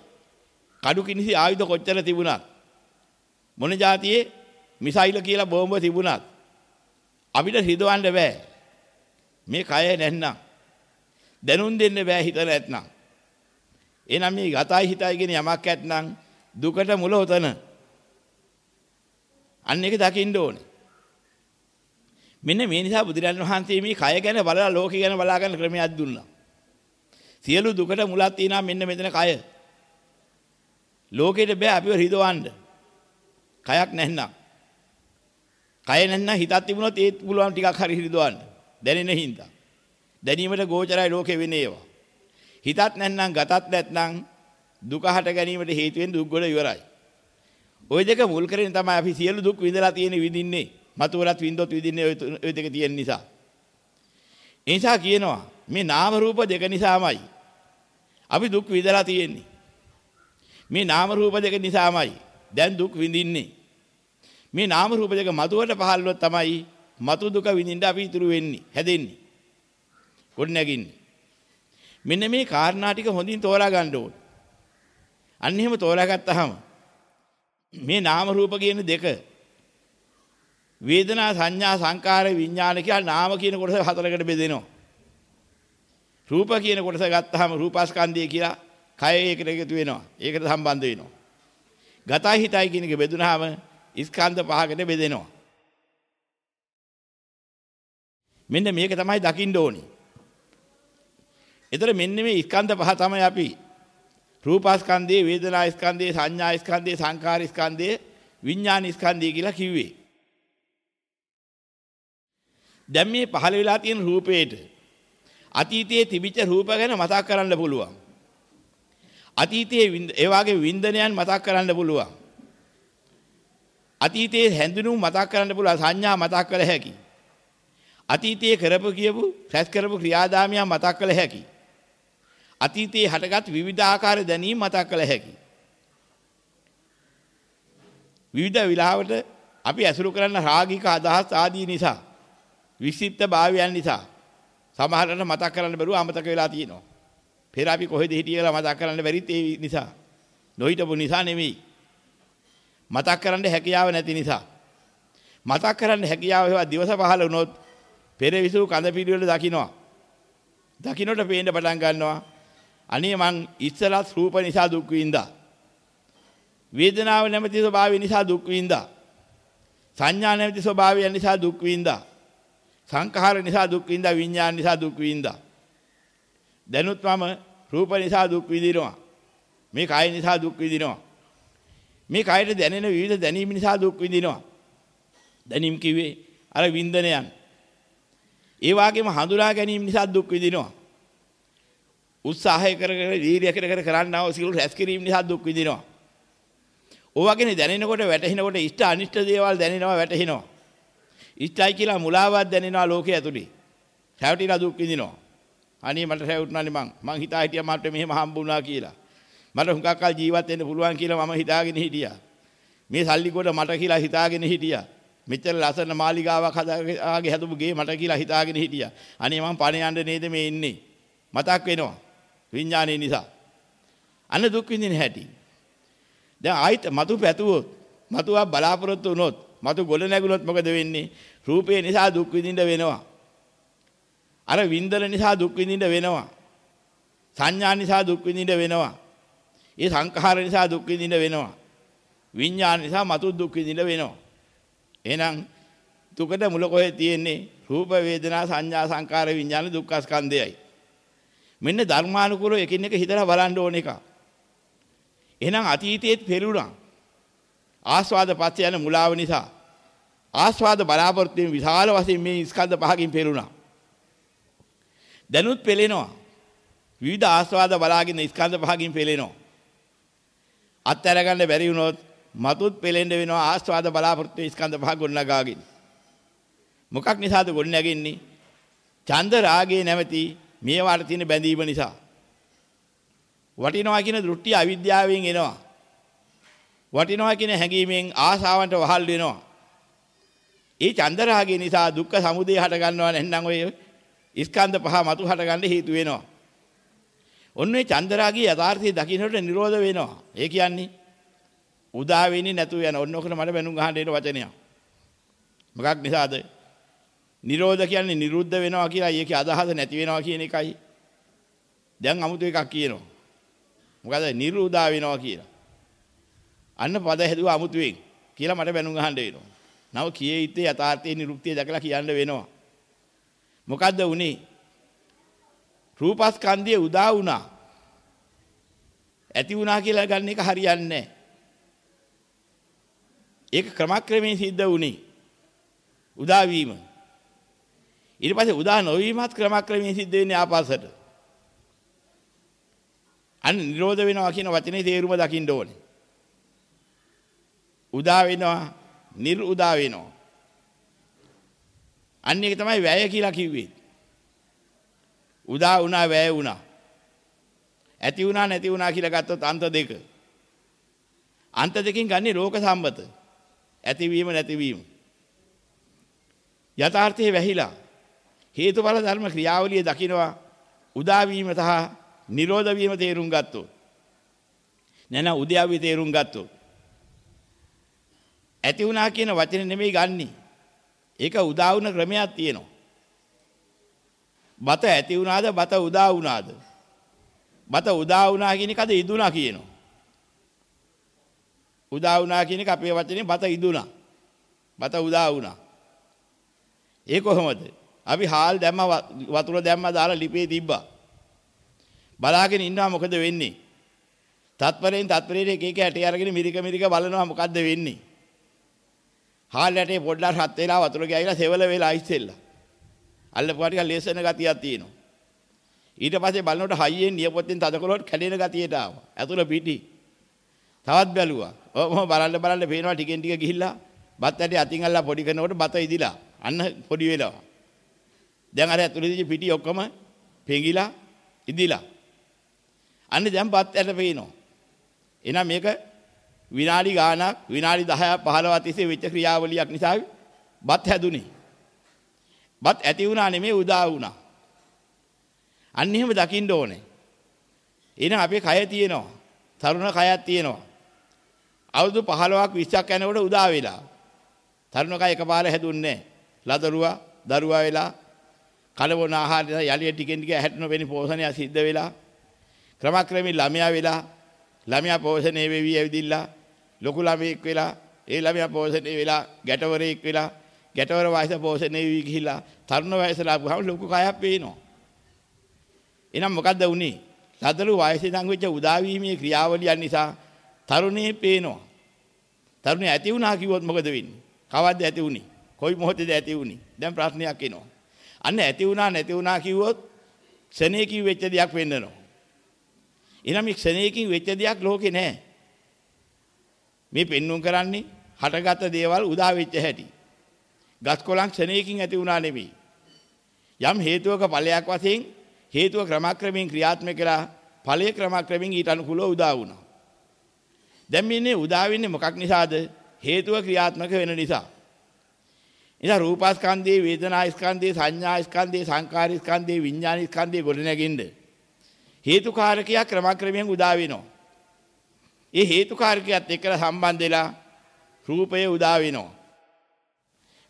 Speaker 1: කඩු කිනිසි ආයුධ කොච්චර තිබුණත් මොන જાතියේ මිසයිල කියලා බෝම්බ තිබුණත් අපිට හිතවන්න බෑ. මේ කය නැත්නම් දැනුම් දෙන්න බෑ හිත නැත්නම්. එහෙනම් මේ ගතයි හිතයි කියන යමක් ඇත්නම් දුකට මුල උතන. අන්න ඒක දකින්න ඕනේ. මෙන්න මේ නිසා බුදුරජාණන් වහන්සේ මේ කය ගැන බලලා ලෝකේ ගැන බලා ගන්න ක්‍රමයක් දුන්නා. සියලු දුකට මුලක් තියෙනවා මෙන්න මෙතන කය. ලෝකෙට බෑ අපිව රිදවන්න. කයක් නැත්නම්. කය නැත්නම් හිතක් තිබුණොත් ඒත් පුළුවන් ටිකක් හරි රිදවන්න. දැනෙන හින්දා. දැනීමට ගෝචරයි ලෝකෙ වෙන ඒවා. හිතත් නැත්නම් ගතත් නැත්නම් දුක හට ගැනීමට හේතු වෙන දුක් ගොඩ ඉවරයි. ওই දෙක මුල් කරගෙන තමයි අපි සියලු දුක් විඳලා තියෙන විඳින්නේ. මතුවලත් වින්දොත් විදින්නේ ඔය දෙක තියෙන නිසා. ඒ නිසා කියනවා මේ නාම රූප දෙක නිසාමයි අපි දුක් විඳලා තියෙන්නේ. මේ නාම රූප දෙක නිසාමයි දැන් දුක් විඳින්නේ. මේ නාම රූප දෙක මතුවට පහළොත් තමයි මතු දුක විඳින්න අපි ඉතුරු වෙන්නේ, හැදෙන්නේ. ගොඩ නැගින්නේ. මෙන්න මේ කාරණා ටික හොඳින් තෝරා ගන්න ඕන. අන්න එහෙම තෝරාගත්තාම මේ නාම රූප කියන දෙක වේදනා සංඥා සංකාර විඥාන කියලා නාම කියන කොටස හතරකට බෙදෙනවා. රූප කියන කොටස ගත්තාම රූපස්කන්ධය කියලා කය ඒකට එකතු වෙනවා. ඒකට සම්බන්ධ වෙනවා. ගතයි හිතයි කියන එක බෙදුනහම ස්කන්ධ පහකට බෙදෙනවා. මෙන්න මේක තමයි දකින්න ඕනේ. එතන මෙන්න මේ ස්කන්ධ පහ තමයි අපි රූපස්කන්ධේ වේදනා ස්කන්ධේ සංඥා ස්කන්ධේ සංකාර ස්කන්ධේ විඥාන ස්කන්ධය කියලා කිව්වේ. දැන් මේ පහළ වෙලා තියෙන රූපේට අතීතයේ තිබිච්ච රූප ගැන මතක් කරන්න පුළුවන්. අතීතයේ ඒ වගේ වින්දනයන් මතක් කරන්න පුළුවන්. අතීතයේ හැඳුනුම් මතක් කරන්න පුළුවන් සංඥා මතක් කළ හැකි. අතීතයේ කරපු කියපු රැස් කරපු ක්‍රියාදාමයන් මතක් කළ හැකි. අතීතයේ හටගත් විවිධාකාර දැනීම් මතක් කළ හැකි. විවිධ විලාවට අපි ඇසුරු කරන රාගික අදහස් ආදී නිසා වික්ෂිප්ත භාවයන් නිසා සමහරකට මතක් කරන්න බැරුව අමතක වෙලා තියෙනවා. පෙර අපි කොහෙද හිටියේ කියලා මතක් කරන්න බැරිත් ඒ නිසා. නොහිටපු නිසා නෙමෙයි. මතක් කරන්න හැකියාව නැති නිසා. මතක් කරන්න හැකියාව ඒවා දිවස පහළ වුණොත් පෙර විසූ කඳ පිළිවෙල දකින්නවා. දකින්නට පේන්න පටන් ගන්නවා. අනේ මං ඉස්සලත් රූප නිසා දුක් විඳා. වේදනාව නැමැති ස්වභාවය නිසා දුක් විඳා. සංඥා නැමැති ස්වභාවය නිසා දුක් විඳා. සංඛාර නිසා දුක් විඳා විඥාන නිසා දුක් විඳා. දැනුත් මම රූප නිසා දුක් විඳිනවා. මේ කය නිසා දුක් විඳිනවා. මේ කයට දැනෙන විවිධ දැනීම් නිසා දුක් විඳිනවා. දැනීම් කිව්වේ අර වින්දනයන්. ඒ වගේම හඳුනා ගැනීම නිසා දුක් විඳිනවා. උත්සාහය කර කර වීර්ය කර කර කරන්නව සියලු රැස් කිරීම නිසා දුක් විඳිනවා. ඕවගෙන දැනෙනකොට වැටහෙනකොට ඉෂ්ට අනිෂ්ට දේවල් දැනෙනවා වැටහෙනවා. ඉෂ්ටයි කියලා මුලාවක් දැනෙනවා ලෝකයේ ඇතුලේ. රැවටිලා දුක් විඳිනවා. අනේ මට රැවුටුණානේ මං. මං හිතා හිටියා මට මෙහෙම හම්බුණා කියලා. මට හුඟක් කල් ජීවත් වෙන්න පුළුවන් කියලා මම හිතාගෙන හිටියා. මේ සල්ලි කොට මට කියලා හිතාගෙන හිටියා. මෙච්චර ලස්සන මාලිගාවක් හදාගේ හැදපු ගේ මට කියලා හිතාගෙන හිටියා. අනේ මං පණ යන්න නේද මේ ඉන්නේ. මතක් වෙනවා. විඥානයේ නිසා. අන්න දුක් විඳින හැටි. දැන් ආයිත් මතු පැතුවොත් මතුවා බලාපොරොත්තු වුණොත් මතු ගොඩ නැගුණොත් මොකද වෙන්නේ? රූපේ නිසා දුක් විඳින්න වෙනවා. අර වින්දන නිසා දුක් විඳින්න වෙනවා. සංඥා නිසා දුක් විඳින්න වෙනවා. ඒ සංඛාර නිසා දුක් විඳින්න වෙනවා. විඥාන නිසා මතු දුක් විඳින්න වෙනවා. එහෙනම් දුකට මුල කොහෙද තියෙන්නේ? රූප වේදනා සංඥා සංකාර විඥාන දුක්ඛ ස්කන්ධයයි. මෙන්න ධර්මානුකූලව එකින් එක හිතලා බලන්න ඕන එක. එහෙනම් අතීතයේත් පෙරුණා. ආස්වාද පත්‍ය යන මුලාව නිසා ආස්වාද බලාපොරොත්තුෙන් විශාල වශයෙන් මේ ස්කන්ධ පහකින් පෙරුණා. දැනුත් පෙලෙනවා. විවිධ ආස්වාද බලාගෙන ස්කන්ධ පහකින් පෙලෙනවා. අත්හැර ගන්න බැරි වුණොත් මතුත් පෙලෙන්න වෙනවා ආස්වාද බලාපොරොත්තු ස්කන්ධ පහ ගොඩනගාගෙන. මොකක් නිසාද ගොඩනගන්නේ? චන්ද රාගේ නැමැති මේවාට තියෙන බැඳීම නිසා. වටිනවා කියන දෘෂ්ටි අවිද්‍යාවෙන් එනවා. වටිනවා කියන හැඟීමෙන් ආසාවන්ට වහල් වෙනවා. ඒ චන්දරාගය නිසා දුක්ඛ සමුදය හට ගන්නවා නැත්නම් ඔය ස්කන්ධ පහ මතු හට ගන්න හේතු වෙනවා. ඔන්න ඔය චන්දරාගී යථාර්ථය දකින්නට නිරෝධ වෙනවා. ඒ කියන්නේ උදා වෙන්නේ නැතුව යන ඔන්න ඔකට මට බැනුම් ගහන්න එන වචනයක්. මොකක් නිසාද? නිරෝධ කියන්නේ නිරුද්ධ වෙනවා කියලා ඒකේ අදහස නැති වෙනවා කියන එකයි. දැන් 아무තු එකක් කියනවා. මොකද නිරෝධා වෙනවා කියලා. අන්න පද හැදුවා 아무තුවෙන් කියලා මට බැනුම් ගහන්න වෙනවා. නව කියේ ඉත්තේ යථාර්ථයේ නිරුක්තිය දැකලා කියන්න වෙනවා. මොකද්ද උනේ? රූපස්කන්ධය උදා වුණා. ඇති වුණා කියලා ගන්න එක හරියන්නේ නැහැ. ඒක ක්‍රමක්‍රමයෙන් සිද්ධ වුණේ. උදා වීම ඊට පස්සේ උදා නොවීමත් ක්‍රමක්‍රමයෙන් සිද්ධ වෙන්නේ ආපස්සට. අන්න නිරෝධ වෙනවා කියන වචනේ තේරුම දකින්න ඕනේ. උදා වෙනවා, නිර්උදා වෙනවා. අන්න ඒක තමයි වැය කියලා කිව්වේ. උදා වුණා වැය වුණා. ඇති වුණා නැති වුණා කියලා ගත්තොත් අන්ත දෙක. අන්ත දෙකෙන් ගන්නේ ලෝක සම්මත. ඇතිවීම නැතිවීම. යථාර්ථයේ වැහිලා හේතුඵල ධර්ම ක්‍රියාවලිය දකිනවා උදා වීම සහ නිරෝධ වීම තේරුම් ගත්තොත්. නැන උද්‍යාවි තේරුම් ගත්තොත්. ඇති වුණා කියන වචනේ නෙමෙයි ගන්නේ. ඒක උදා වුණ ක්‍රමයක් තියෙනවා. බත ඇති වුණාද බත උදා වුණාද? බත උදා වුණා කියන එකද ඉදුණා කියනවා. උදා වුණා කියන එක අපේ වචනේ බත ඉදුණා. බත උදා වුණා. ඒ කොහොමද? අපි හාල් දැම්ම වතුර දැම්ම දාලා ලිපේ තිබ්බා. බලාගෙන ඉන්නවා මොකද වෙන්නේ? තත්පරයෙන් තත්පරයට එක එක ඇටි අරගෙන මිරික මිරික බලනවා මොකද්ද වෙන්නේ? හාල් ඇටේ පොඩ්ඩක් රත් වෙලා වතුර ගෑවිලා සෙවල වෙලා ඉස්සෙල්ලා. අල්ලපුවා ටික ලේසන ගතියක් තියෙනවා. ඊට පස්සේ බලනකොට හයියෙන් නියපොත්තෙන් තද කළොත් කැඩෙන ගතියට ආවා. ඇතුළ පිටි. තවත් බැලුවා. ඔහොම බලන්න බලන්න පේනවා ටිකෙන් ටික ගිහිල්ලා බත් ඇටේ අතින් අල්ලලා පොඩි කරනකොට බත ඉදිලා. අන්න පොඩි වෙලා. දැන් අර ඇතුළේදී පිටි ඔක්කොම පෙඟිලා ඉදිලා. අන්න දැන් බත් ඇට පේනවා. එහෙනම් මේක විනාඩි ගාණක් විනාඩි 10ක් 15ක් තිස්සේ වෙච්ච ක්‍රියාවලියක් නිසා බත් හැදුනේ. බත් ඇති වුණා නෙමෙයි උදා වුණා. අන්න එහෙම දකින්න ඕනේ. එහෙනම් අපේ කය තියෙනවා. තරුණ කයක් තියෙනවා. අවුරුදු 15ක් 20ක් යනකොට උදා වෙලා. තරුණ කය එකපාර හැදුන්නේ නැහැ. ලදරුවා දරුවා වෙලා කලබන ආහාර යලිය ටිකෙන් ටික හැටෙන වෙනි පෝෂණය සිද්ධ වෙලා ක්‍රමක්‍රමී ළමයා වෙලා ළමයා පෝෂණය වෙවි ඇවිදිලා ලොකු ළමයෙක් වෙලා ඒ ළමයා පෝෂණය වෙලා ගැටවරයෙක් වෙලා ගැටවර වයස පෝෂණය වෙවි ගිහිලා තරුණ වයස ලැබුවාම ලොකු කයක් පේනවා. එහෙනම් මොකද්ද වුනේ? ලදරු වයසේ ඉඳන් වෙච්ච උදා වීමේ ක්‍රියාවලියන් නිසා තරුණේ පේනවා. තරුණේ ඇති වුණා කිව්වොත් මොකද වෙන්නේ? කවද්ද ඇති වුනේ? කොයි මොහොතේද ඇති වුනේ? දැන් ප්‍රශ්නයක් එනවා. අන්න ඇති වුණා නැති වුණා කිව්වොත් ක්ෂණයකින් වෙච්ච දෙයක් වෙන්නනවා. එහෙනම් මේ ක්ෂණයකින් වෙච්ච දෙයක් ලෝකේ නැහැ. මේ පෙන්눔 කරන්නේ හටගත් දේවල් උදා වෙච්ච හැටි. ගස් කොළන් ක්ෂණයකින් ඇති වුණා නෙමෙයි. යම් හේතුවක ඵලයක් වශයෙන් හේතුව ක්‍රමක්‍රමයෙන් ක්‍රියාත්මක කළා ඵලයේ ක්‍රමක්‍රමයෙන් ඊට අනුකූලව උදා වුණා. දැන් මේ උදා වෙන්නේ මොකක් නිසාද? හේතුව ක්‍රියාත්මක වෙන නිසා. ඉතින් රූපස්කන්ධේ වේදනාස්කන්ධේ සංඥාස්කන්ධේ සංකාරස්කන්ධේ විඥානස්කන්ධේ ගොඩ නැගින්න හේතුකාරකයක් ක්‍රමක්‍රමයෙන් උදා වෙනවා. ඒ හේතුකාරකයක් එක්කලා සම්බන්ධ වෙලා රූපය උදා වෙනවා.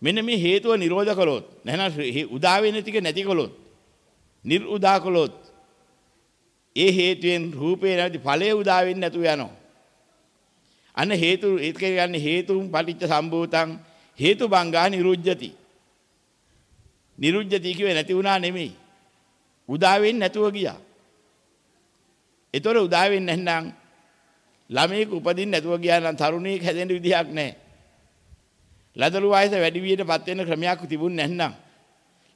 Speaker 1: මෙන්න මේ හේතුව නිරෝධ කළොත් නැහනම් උදා වෙන ටික නැති කළොත් නිර්උදා කළොත් ඒ හේතුවෙන් රූපේ නැති ඵලයේ උදා වෙන්නේ නැතුව යනවා. අන්න හේතු ඒක කියන්නේ හේතුන් පටිච්ච සම්භූතං හේතු බංගා නිරුජ්ජති. නිරුජ්ජති කියේ නැති වුණා නෙමෙයි. උදා වෙන්නේ නැතුව ගියා. ඒතොර උදා වෙන්නේ නැත්නම් ළමයෙක් උපදින්න නැතුව ගියා නම් තරුණයෙක් හැදෙන්න විදිහක් නැහැ. ලදරු වයස වැඩි වියටපත් වෙන ක්‍රමයක් තිබුණ නැත්නම්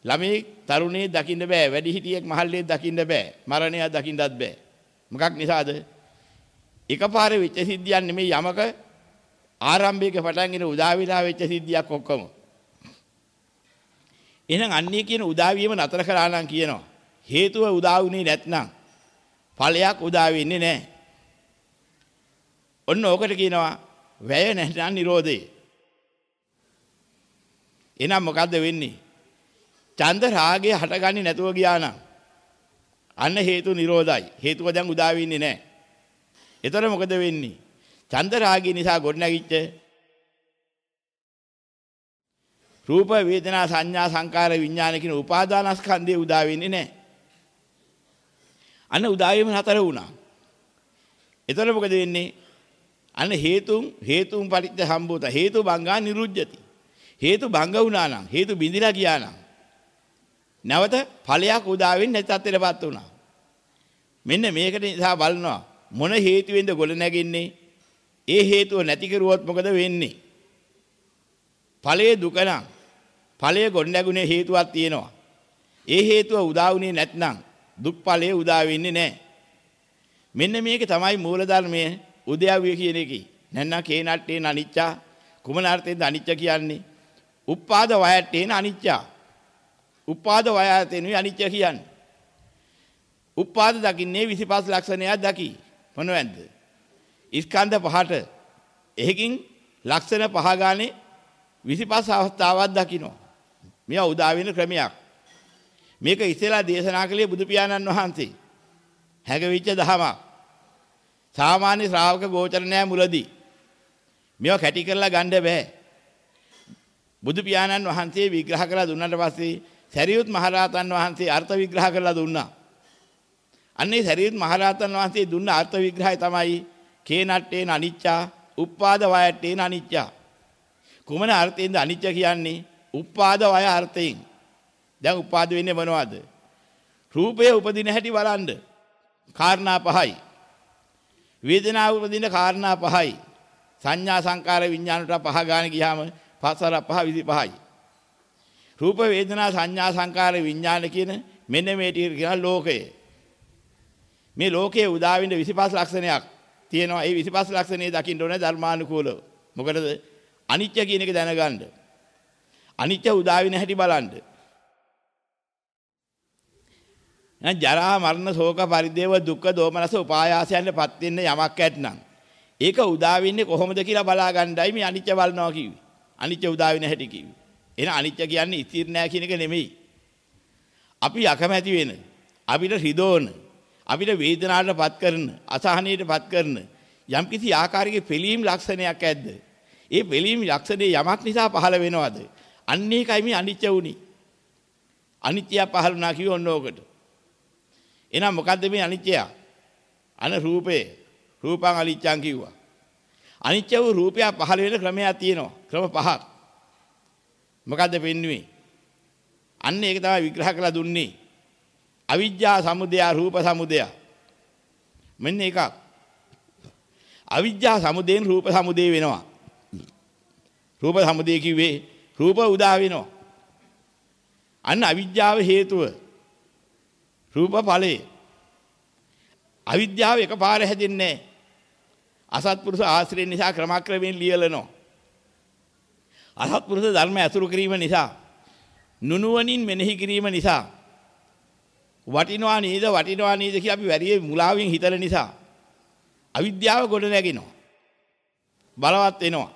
Speaker 1: ළමයෙක් තරුණයෙක් දකින්න බෑ වැඩි හිටියෙක් මහල්ලෙක් දකින්න බෑ මරණය දකින්නත් බෑ මොකක් නිසාද එකපාරේ වෙච්ච සිද්ධියක් නෙමෙයි යමක ආරම්භයක පටන්ගෙන උදා වෙලා වෙච්ච සිද්ධියක් ඔක්කොම. එහෙනම් අන්නේ කියන උදා වීම නතර කරලා නම් කියනවා. හේතුව උදා වුණේ නැත්නම් ඵලයක් උදා වෙන්නේ නැහැ. ඔන්න ඕකට කියනවා වැය නැත්නම් නිරෝධය. එහෙනම් මොකද්ද වෙන්නේ? චන්ද රාගය හටගන්නේ නැතුව ගියා නම් අන්න හේතු නිරෝධයි. හේතුව දැන් උදා වෙන්නේ නැහැ. එතකොට මොකද වෙන්නේ? චන්ද රාගය නිසා ගොඩනැගිච්ච රූප වේදනා සංඥා සංකාර විඥාන කියන උපාදානස්කන්ධය උදා වෙන්නේ නැහැ. අන්න උදා වීම නතර වුණා. එතකොට මොකද වෙන්නේ? අන්න හේතුන් හේතුන් පරිච්ඡ සම්භූත හේතු බංගා නිරුජ්ජති. හේතු බංග වුණා නම් හේතු බිඳිලා ගියා නම් නැවත ඵලයක් උදා වෙන්නේ නැති තත්ත්වයටපත් වුණා. මෙන්න මේකට නිසා බලනවා මොන හේතුවෙන්ද ගොඩ නැගින්නේ? ඒ හේතුව නැති කරුවොත් මොකද වෙන්නේ? ඵලයේ දුක නම් ඵලයේ ගොඩ නැගුණේ හේතුවක් තියෙනවා. ඒ හේතුව උදා වුණේ නැත්නම් දුක් ඵලයේ උදා වෙන්නේ නැහැ. මෙන්න මේක තමයි මූල ධර්මයේ උද්‍යව්‍ය කියන එකයි. නැත්නම් කේනට්ටේන අනිච්චා කුමන අර්ථයෙන්ද අනිච්ච කියන්නේ? උපාද වයට්ටේන අනිච්චා. උපාද වයතෙනුයි අනිච්ච කියන්නේ. උපාද දකින්නේ 25 ලක්ෂණයක් දකි. මොනවැද්ද? ස්කන්ධ පහට එහෙකින් ලක්ෂණ පහ ගානේ 25 අවස්ථාවක් දකින්න. මේවා උදා වෙන ක්‍රමයක්. මේක ඉස්සෙල්ලා දේශනා කළේ බුදු පියාණන් වහන්සේ. හැගවිච්ච දහමක්. සාමාන්‍ය ශ්‍රාවක ගෝචර නෑ මුලදී. මේවා කැටි කරලා ගන්න බෑ. බුදු පියාණන් වහන්සේ විග්‍රහ කරලා දුන්නාට පස්සේ සරියුත් මහරහතන් වහන්සේ අර්ථ විග්‍රහ කරලා දුන්නා. අන්නේ සරියුත් මහරහතන් වහන්සේ දුන්න අර්ථ විග්‍රහය තමයි කේනට්ටේන අනිච්චා උපාද වයට්ටේන අනිච්ච. කුමන අර්ථයෙන්ද අනිච්ච කියන්නේ? උපාද වය අර්ථයෙන්. දැන් උපාද වෙන්නේ මොනවද? රූපය උපදින හැටි බලන්න. කාරණා පහයි. වේදනාව උපදින කාරණා පහයි. සංඥා සංකාර විඥානට පහ ගාන ගියාම පස්සර පහ 25යි. රූප වේදනා සංඥා සංකාර විඥාන කියන මෙන්න මේ ටික කියන ලෝකය. මේ ලෝකයේ උදා වෙන 25 ලක්ෂණයක් තියෙනවා. ඒ 25 ලක්ෂණේ දකින්න ඕනේ ධර්මානුකූලව. මොකටද? අනිත්‍ය කියන එක දැනගන්න. අනිත්‍ය උදා වෙන හැටි බලන්න. දැන් ජරා මරණ ශෝක පරිදේව දුක්ඛ දෝමනස උපායාසයන්ටපත් වෙන්න යමක් ඇත්නම් ඒක උදා වෙන්නේ කොහොමද කියලා බලා ගන්නයි මේ අනිත්‍ය බලනවා කිව්වේ. අනිත්‍ය උදා වෙන හැටි කිව්වේ. එහෙනම් අනිත්‍ය කියන්නේ ඉතිරි නෑ කියන එක නෙමෙයි. අපි අකමැති වෙන, අපිට රිදෝන, අපිට වේදනාවටපත් කරන, අසහනයටපත් කරන යම්කිසි ආකාරයක පිළීම් ලක්ෂණයක් ඇද්ද? ඒ පිළීම් ලක්ෂණේ යමක් නිසා පහළ වෙනවද? අන්න ඒකයි මේ අනිත්‍ය උනේ. අනිත්‍ය පහළ වුණා කිව්ව ඔන්න ඕකට. එහෙනම් මොකද්ද මේ අනිත්‍යය? අන රූපේ. රූපං අනිච්චං කිව්වා. අනිත්‍ය වූ රූපය පහළ වෙන ක්‍රමයක් තියෙනවා. ක්‍රම පහක්. මොකද්ද පෙන්වුවේ? අන්න ඒක තමයි විග්‍රහ කරලා දුන්නේ. අවිජ්ජා සමුදය රූප සමුදය. මෙන්න එකක්. අවිජ්ජා සමුදයෙන් රූප සමුදය වෙනවා. රූප සමුදය කිව්වේ රූප උදා වෙනවා. අන්න අවිජ්ජාව හේතුව. රූප ඵලය. අවිද්‍යාව එකපාර හැදෙන්නේ අසත්පුරුෂ ආශ්‍රය නිසා ක්‍රමක්‍රමයෙන් ලියලනවා. අසත්පුරුෂ ධර්ම ඇසුරු කිරීම නිසා නුනුවණින් මෙනෙහි කිරීම නිසා වටිනවා නේද වටිනවා නේද කියලා අපි වැරියේ මුලාවෙන් හිතන නිසා අවිද්‍යාව ගොඩ නැගෙනවා. බලවත් වෙනවා.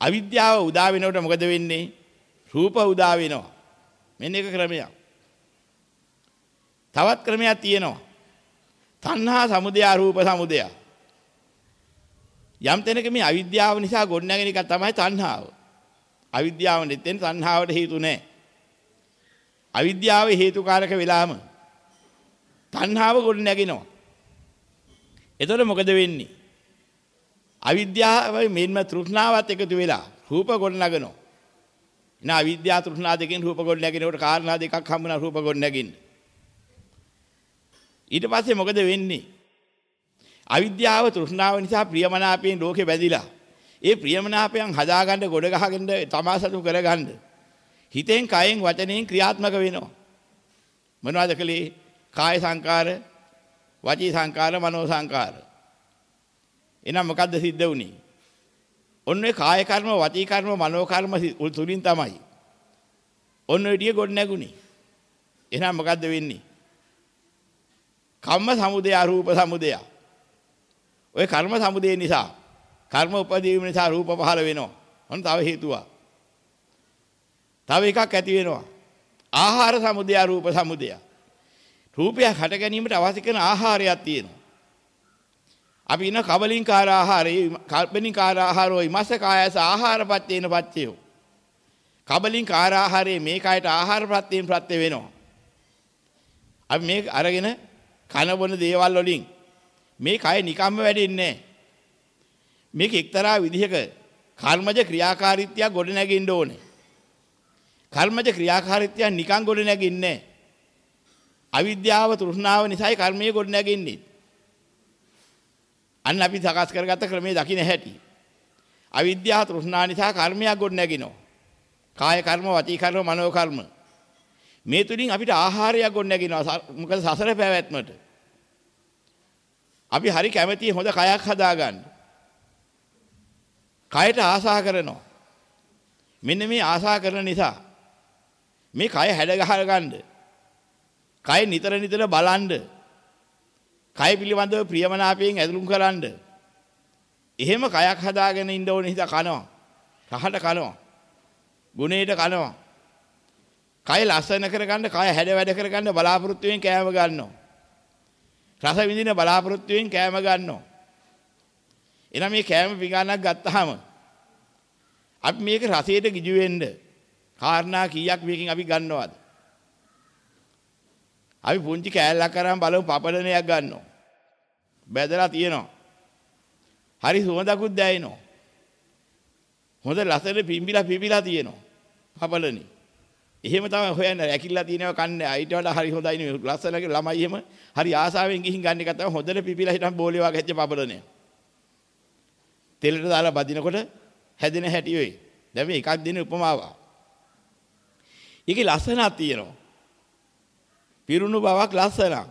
Speaker 1: අවිද්‍යාව උදා වෙනකොට මොකද වෙන්නේ? රූප උදා වෙනවා. මෙන්න එක ක්‍රමයක්. තවත් ක්‍රමයක් තියෙනවා. තණ්හා සමුදය රූප සමුදය. යම් තැනක මේ අවිද්‍යාව නිසා ගොඩනැගෙන එක තමයි තණ්හාව. අවිද්‍යාව නැත්නම් තණ්හාවට හේතු නැහැ. අවිද්‍යාව හේතුකාරක වෙලාම තණ්හාව ගොඩ නැගෙනවා. එතකොට මොකද වෙන්නේ? අවිද්‍යාව මෙන්ම තෘෂ්ණාවත් එකතු වෙලා රූප ගොඩ නගනවා. එන අවිද්‍යාව තෘෂ්ණා දෙකෙන් රූප ගොඩ නැගෙනකොට කාරණා දෙකක් හම්බුනා රූප ගොඩ නැගින්න. ඊට පස්සේ මොකද වෙන්නේ? අවිද්‍යාව තෘෂ්ණාව නිසා ප්‍රියමනාපයෙන් ලෝකේ බැඳිලා ඒ ප්‍රියමනාපයන් හදාගන්න ගොඩ ගහගෙන තමාසතු කරගන්න හිතෙන් කයෙන් වචනයෙන් ක්‍රියාත්මක වෙනවා. මොනවද කලේ කාය සංකාර වචී සංකාර මනෝ සංකාර. එහෙනම් මොකද්ද සිද්ධ වුනේ? ඔන්න ඒ කාය කර්ම වචී කර්ම මනෝ කර්ම තුලින් තමයි. ඔන්න ඔය ටික ගොඩ නැගුණේ එහෙනම් මොකද්ද වෙන්නේ? කම්ම සමුදය රූප සමුදය. ඔය කර්ම සමුදය නිසා කර්ම උපදීවීම නිසා රූප පහළ වෙනවා. ඔන්න තව හේතුවක්. තව එකක් ඇති වෙනවා. ආහාර සමුදය රූප සමුදය. රූපයක් හට ගැනීමට අවශ්‍ය කරන ආහාරයක් තියෙනවා. අපි ඉන්න කබලින්කාර ආහාරය, කල්පනිකාර ආහාරෝ ඉමස්ස කායස ආහාරපත්‍යේන පත්‍යෝ. කබලින්කාර ආහාරයේ මේ කයට ආහාර ප්‍රත්‍යයෙන් ප්‍රත්‍ය වෙනවා. අපි මේ අරගෙන කන බොන දේවල් වලින් මේ කය නිකම්ම වැඩෙන්නේ මේක එක්තරා විදිහක කර්මජ ක්‍රියාකාරීත්වයක් ගොඩ නැගින්න ඕනේ. කර්මජ ක්‍රියාකාරීත්වයක් නිකන් ගොඩ නැගින්නේ අවිද්‍යාව තෘෂ්ණාව නිසායි කර්මයේ ගොඩ නැගින්නේ. අන්න අපි සකස් කරගත්ත ක්‍රමයේ දකින්න හැටි. අවිද්‍යාව තෘෂ්ණා නිසා කර්මයක් ගොඩ නැගිනවා. කාය කර්ම, වචී කර්ම, මනෝ කර්ම. මේ තුලින් අපිට ආහාරයක් ගොඩ නැගිනවා. මොකද සසර පැවැත්මට. අපි හරි කැමැති හොඳ කයක් හදාගන්න. කයට ආසා කරනවා. මෙන්න මේ ආසා කරන නිසා මේ කය හැඩ ගහ ගන්න. කය නිතර නිතර බලන්න. කය පිළිබඳව ප්‍රියමනාපයෙන් ඇඳුම් කරන්න. එහෙම කයක් හදාගෙන ඉන්න ඕනේ හිත කනවා. රහට කනවා. ගුණේට කනවා. කය ලස්සන කරගන්න, කය හැඩ වැඩ කරගන්න බලාපොරොත්තු වෙන කෑම ගන්නවා. රස විඳින බලාපොරොත්තුෙන් කෑම ගන්නවා. එහෙනම් මේ කෑම පිඟානක් ගත්තාම අපි මේක රසයට ගිජු වෙන්න කාරණා කීයක් මේකෙන් අපි ගන්නවද? අපි පුංචි කෑල්ලක් කරාම බලමු පපඩනයක් ගන්නවා. බැදලා තියෙනවා. හරි සුවඳකුත් දැනෙනවා. හොඳ ලස්සන පිම්බිලා පිම්බිලා තියෙනවා. පබලනේ. එහෙම තමයි හොයන්නේ. ඇකිල්ලා තියෙනවා කන්නේ. ඊට වඩා හරි හොඳයි නේ. ලස්සනගේ ළමයි එහෙම හරි ආසාවෙන් ගිහින් ගන්න එක තමයි හොඳට පිපිලා හිටන් බෝලේ වගේ හැච්ච පබලනේ. තෙලට දාලා බදිනකොට හැදෙන හැටි වෙයි. දැන් මේ එකක් දෙන උපමාවක්. ඒකේ ලස්සනක් තියෙනවා. පිරුණු බවක් ලස්සනක්.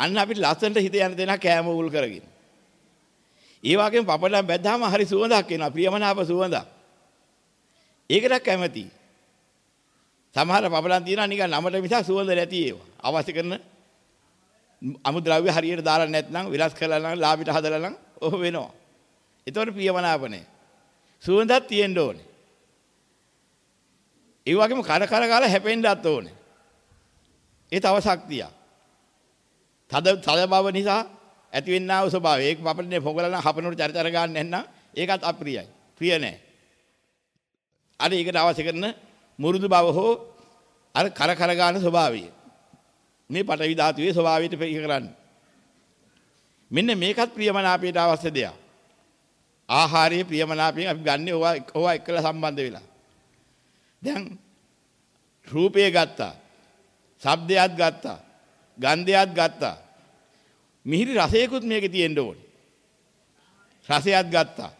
Speaker 1: අන්න අපිට ලස්සනට හිත යන දෙනා කෑම උල් කරගෙන. ඒ වගේම පපඩම් බැද්දාම හරි සුවඳක් එනවා. ප්‍රියමනාප සුවඳක්. ඒකට කැමති. සමහර පපඩම් තියෙනවා නිකන් නමට මිසක් සුවඳ නැති ඒවා. අවශ්‍ය කරන අමුද්‍රව්‍ය හරියට දාලා නැත්නම් විලාස් කරලා නම් ලාභිට හදලා නම් ඔහ වෙනවා. ඒතකොට ප්‍රියමනාප නැහැ. සුවඳක් තියෙන්න ඕනේ. ඒ වගේම කර කර ගාලා හැපෙන්නත් ඕනේ. ඒ තව ශක්තියක්. තද තද බව නිසා ඇතිවෙනා වූ ස්වභාවය. ඒක අපිට පොගලන හපනට චරිතර ගන්න නැත්නම් ඒකත් අප්‍රියයි. ප්‍රිය නැහැ. අර ඒකට අවශ්‍ය කරන මුරුදු බව හෝ අර කර කර ගන්න ස්වභාවය. මේ පටවි ධාතුවේ ස්වභාවයට පිය කරන්නේ. මෙන්න මේකත් ප්‍රියමනාපයට අවශ්‍ය දෙයක්. ආහාරයේ ප්‍රියමනාපයෙන් අපි ගන්න ඕවා ඕවා එක්කලා සම්බන්ධ වෙලා. දැන් රූපය ගත්තා. ශබ්දයක් ගත්තා. ගන්ධයක් ගත්තා. මිහිරි රසයකුත් මේකේ තියෙන්න ඕනේ. රසයක් ගත්තා.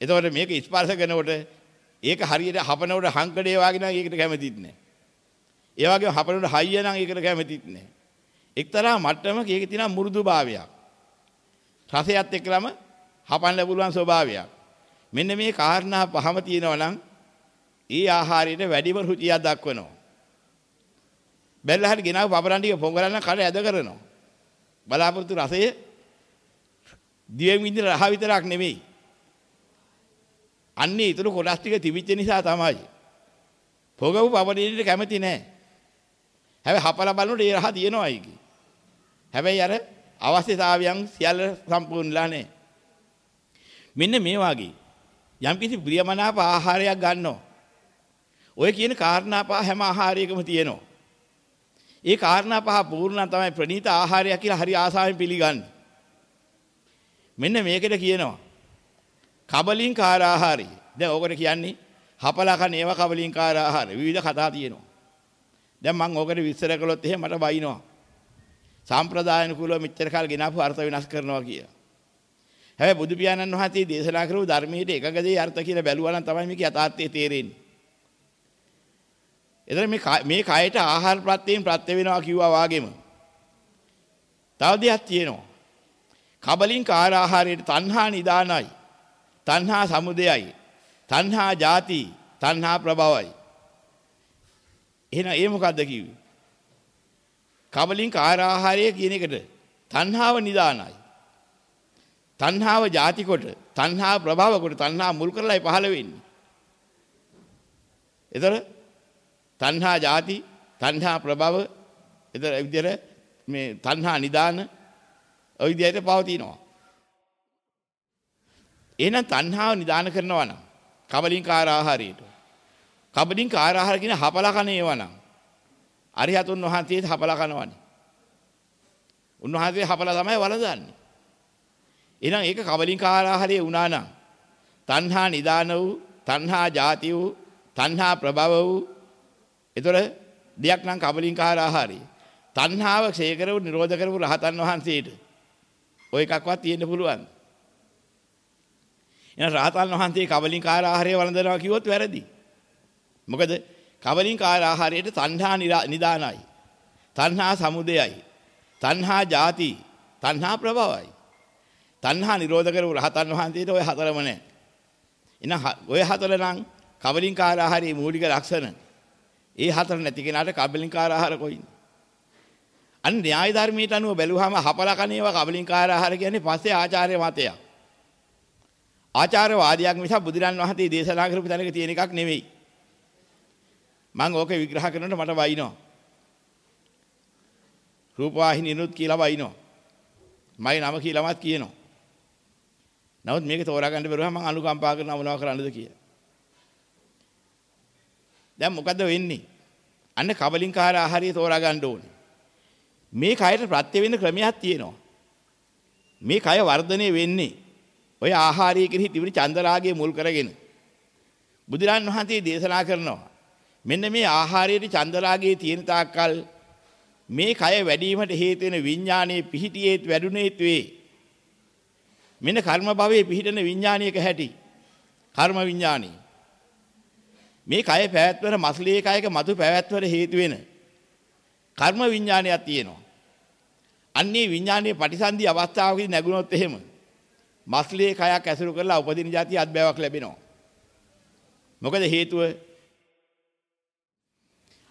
Speaker 1: එතකොට මේක ස්පර්ශ කරනකොට ඒක හරියට හපනකොට හංකඩේ වගේ නම් ඒකට කැමතිත් නැහැ. ඒ වගේම හපනකොට හයිය නම් ඒකට කැමතිත් නැහැ. එක්තරා මට්ටමක ඒකේ තියෙන මෘදුභාවයක්. රසයත් එක්කලම හපන්න පුළුවන් ස්වභාවයක්. මෙන්න මේ කාරණා පහම තියෙනවා නම් ඒ ආහාරයට වැඩිම රුචියක් දක්වනවා. බැලලා හරි ගෙනාව පපරන් ටික පොඟලන්න කඩ ඇද කරනවා. බලාපොරොත්තු රසය දිවෙන් විඳින රහ විතරක් නෙමෙයි. අන්නේ ඊටු කොටස් ටික තිබිච්ච නිසා තමයි. පොගව පපරේට කැමති නෑ. හැබැයි හපලා බලනකොට ඒ රහ තියෙනවා ඒකේ. හැබැයි අර අවශ්‍යතාවයන් සියල්ල සම්පූර්ණලා නෑ. මෙන්න මේ වාගේ යම්කිසි ප්‍රියමනාප ආහාරයක් ගන්නවා. ඔය කියන කාරණා පහ හැම ආහාරයකම තියෙනවා. ඒ කාරණා පහ පූර්ණ තමයි ප්‍රණීත ආහාරයක් කියලා හරි ආසාවෙන් පිළිගන්නේ. මෙන්න මේකට කියනවා කබලින්කාර ආහාරය. දැන් ඕකට කියන්නේ හපලා කන ඒවා කබලින්කාර ආහාර. විවිධ කතා තියෙනවා. දැන් මම ඕකට විස්තර කළොත් එහෙම මට බයිනවා. සාම්ප්‍රදායනුකූලව මෙච්චර කාල ගෙනාපු අර්ථ වෙනස් කරනවා කියලා. හැබැයි බුදු පියාණන් වහන්සේ දේශනා කරපු ධර්මයේ එකක දේ අර්ථ කියලා බැලුවා නම් තමයි මේක යථාර්ථය තේරෙන්නේ. එතන මේ මේ කයට ආහාර ප්‍රත්‍යයෙන් ප්‍රත්‍ය වෙනවා කිව්වා වාගේම. තව දෙයක් තියෙනවා. කබලින් කාර ආහාරයට තණ්හා නිදානයි. තණ්හා සමුදයයි. තණ්හා ಜಾති, තණ්හා ප්‍රභවයි. එහෙනම් ඒ මොකද්ද කිව්වේ? කබලින් කාර ආහාරය කියන එකට තණ්හාව නිදානයි. තණ්හාව ಜಾති කොට, තණ්හා ප්‍රභව කොට, තණ්හා මුල් කරලායි පහළ වෙන්නේ. ඒතර තණ්හා ಜಾති, තණ්හා ප්‍රභව, ඒතර විදියට මේ තණ්හා නිදාන ඔය විදියට පවතිනවා. එහෙනම් තණ්හාව නිදාන කරනවා නම් කබලින්කාර ආහාරයට. කබලින්කාර ආහාර කියන හපලා කන ඒවා නම් අරිහතුන් වහන්සේ හපලා කනවනේ. උන්වහන්සේ හපලා තමයි වළඳන්නේ. එහෙනම් ඒක කබලින්කාර ආහාරයේ වුණා නම් තණ්හා නිදාන වූ, තණ්හා ಜಾති වූ, තණ්හා ප්‍රභව වූ ඒතර දෙයක් නම් කබලින්කාර ආහාරය. තණ්හාව ක්ෂය කරව නිරෝධ කරපු රහතන් වහන්සේට ඔය එකක්වත් තියෙන්න පුළුවන්. එහෙනම් රහතන් වහන්සේ කබලින්කාර ආහාරය වළඳනවා කිව්වොත් වැරදි. මොකද කබලින්කාර ආහාරයට තණ්හා නිදානයි. තණ්හා සමුදයයි. තණ්හා ಜಾති, තණ්හා ප්‍රභවයි. තණ්හා නිරෝධ කරපු රහතන් වහන්සේට ඔය හතරම නැහැ. එහෙනම් ඔය හතර නම් කබලින්කාර ආහාරයේ මූලික ලක්ෂණ. ඒ හතර නැති කෙනාට කබලින්කාර ආහාර කොයින්ද? අන්න න්‍යාය ධර්මයට අනුව බැලුවාම හපලා කන ඒවා කබලින්කාර ආහාර කියන්නේ පස්සේ ආචාර්ය මතයක්. ආචාර්යවාදයක් මිස බුදුරන් වහන්සේ දේශනා කරපු තැනක තියෙන එකක් නෙවෙයි. මම ඕක විග්‍රහ කරනකොට මට වයින්නවා. රූපවාහිනියනුත් කියලා වයින්නවා. මයි නම කියලාමත් කියනවා. නමුත් මේක තෝරා ගන්න බැරුවම මම අනුකම්පා කරන මොනවා කරන්නද කියලා. දැන් මොකද වෙන්නේ? අන්න කබලින්කාර ආහාරය තෝරා ගන්න ඕනේ. මේ කයට ප්‍රත්‍ය වෙන ක්‍රමයක් තියෙනවා. මේ කය වර්ධනය වෙන්නේ ඔය ආහාරය කෙරෙහි තිබෙන චන්දරාගයේ මුල් කරගෙන. බුදුරන් වහන්සේ දේශනා කරනවා. මෙන්න මේ ආහාරයේ චන්දරාගයේ තියෙන තාක්කල් මේ කය වැඩිවීමට හේතු වෙන විඥානයේ පිහිටියේත් වැඩුණේත් වේ. මෙන්න කර්ම භවයේ පිහිටන විඥානියක හැටි. කර්ම විඥානී. මේ කය පැවැත්වන මස්ලී කයක මතු පැවැත්වර හේතු වෙන කර්ම විඥානයක් තියෙනවා. අන්නේ විඥානයේ ප්‍රතිසන්දි අවස්ථාවකදී නැගුණොත් එහෙම මස්ලී කයක් ඇසුරු කරලා උපදින જાති අත්බෑවක් ලැබෙනවා. මොකද හේතුව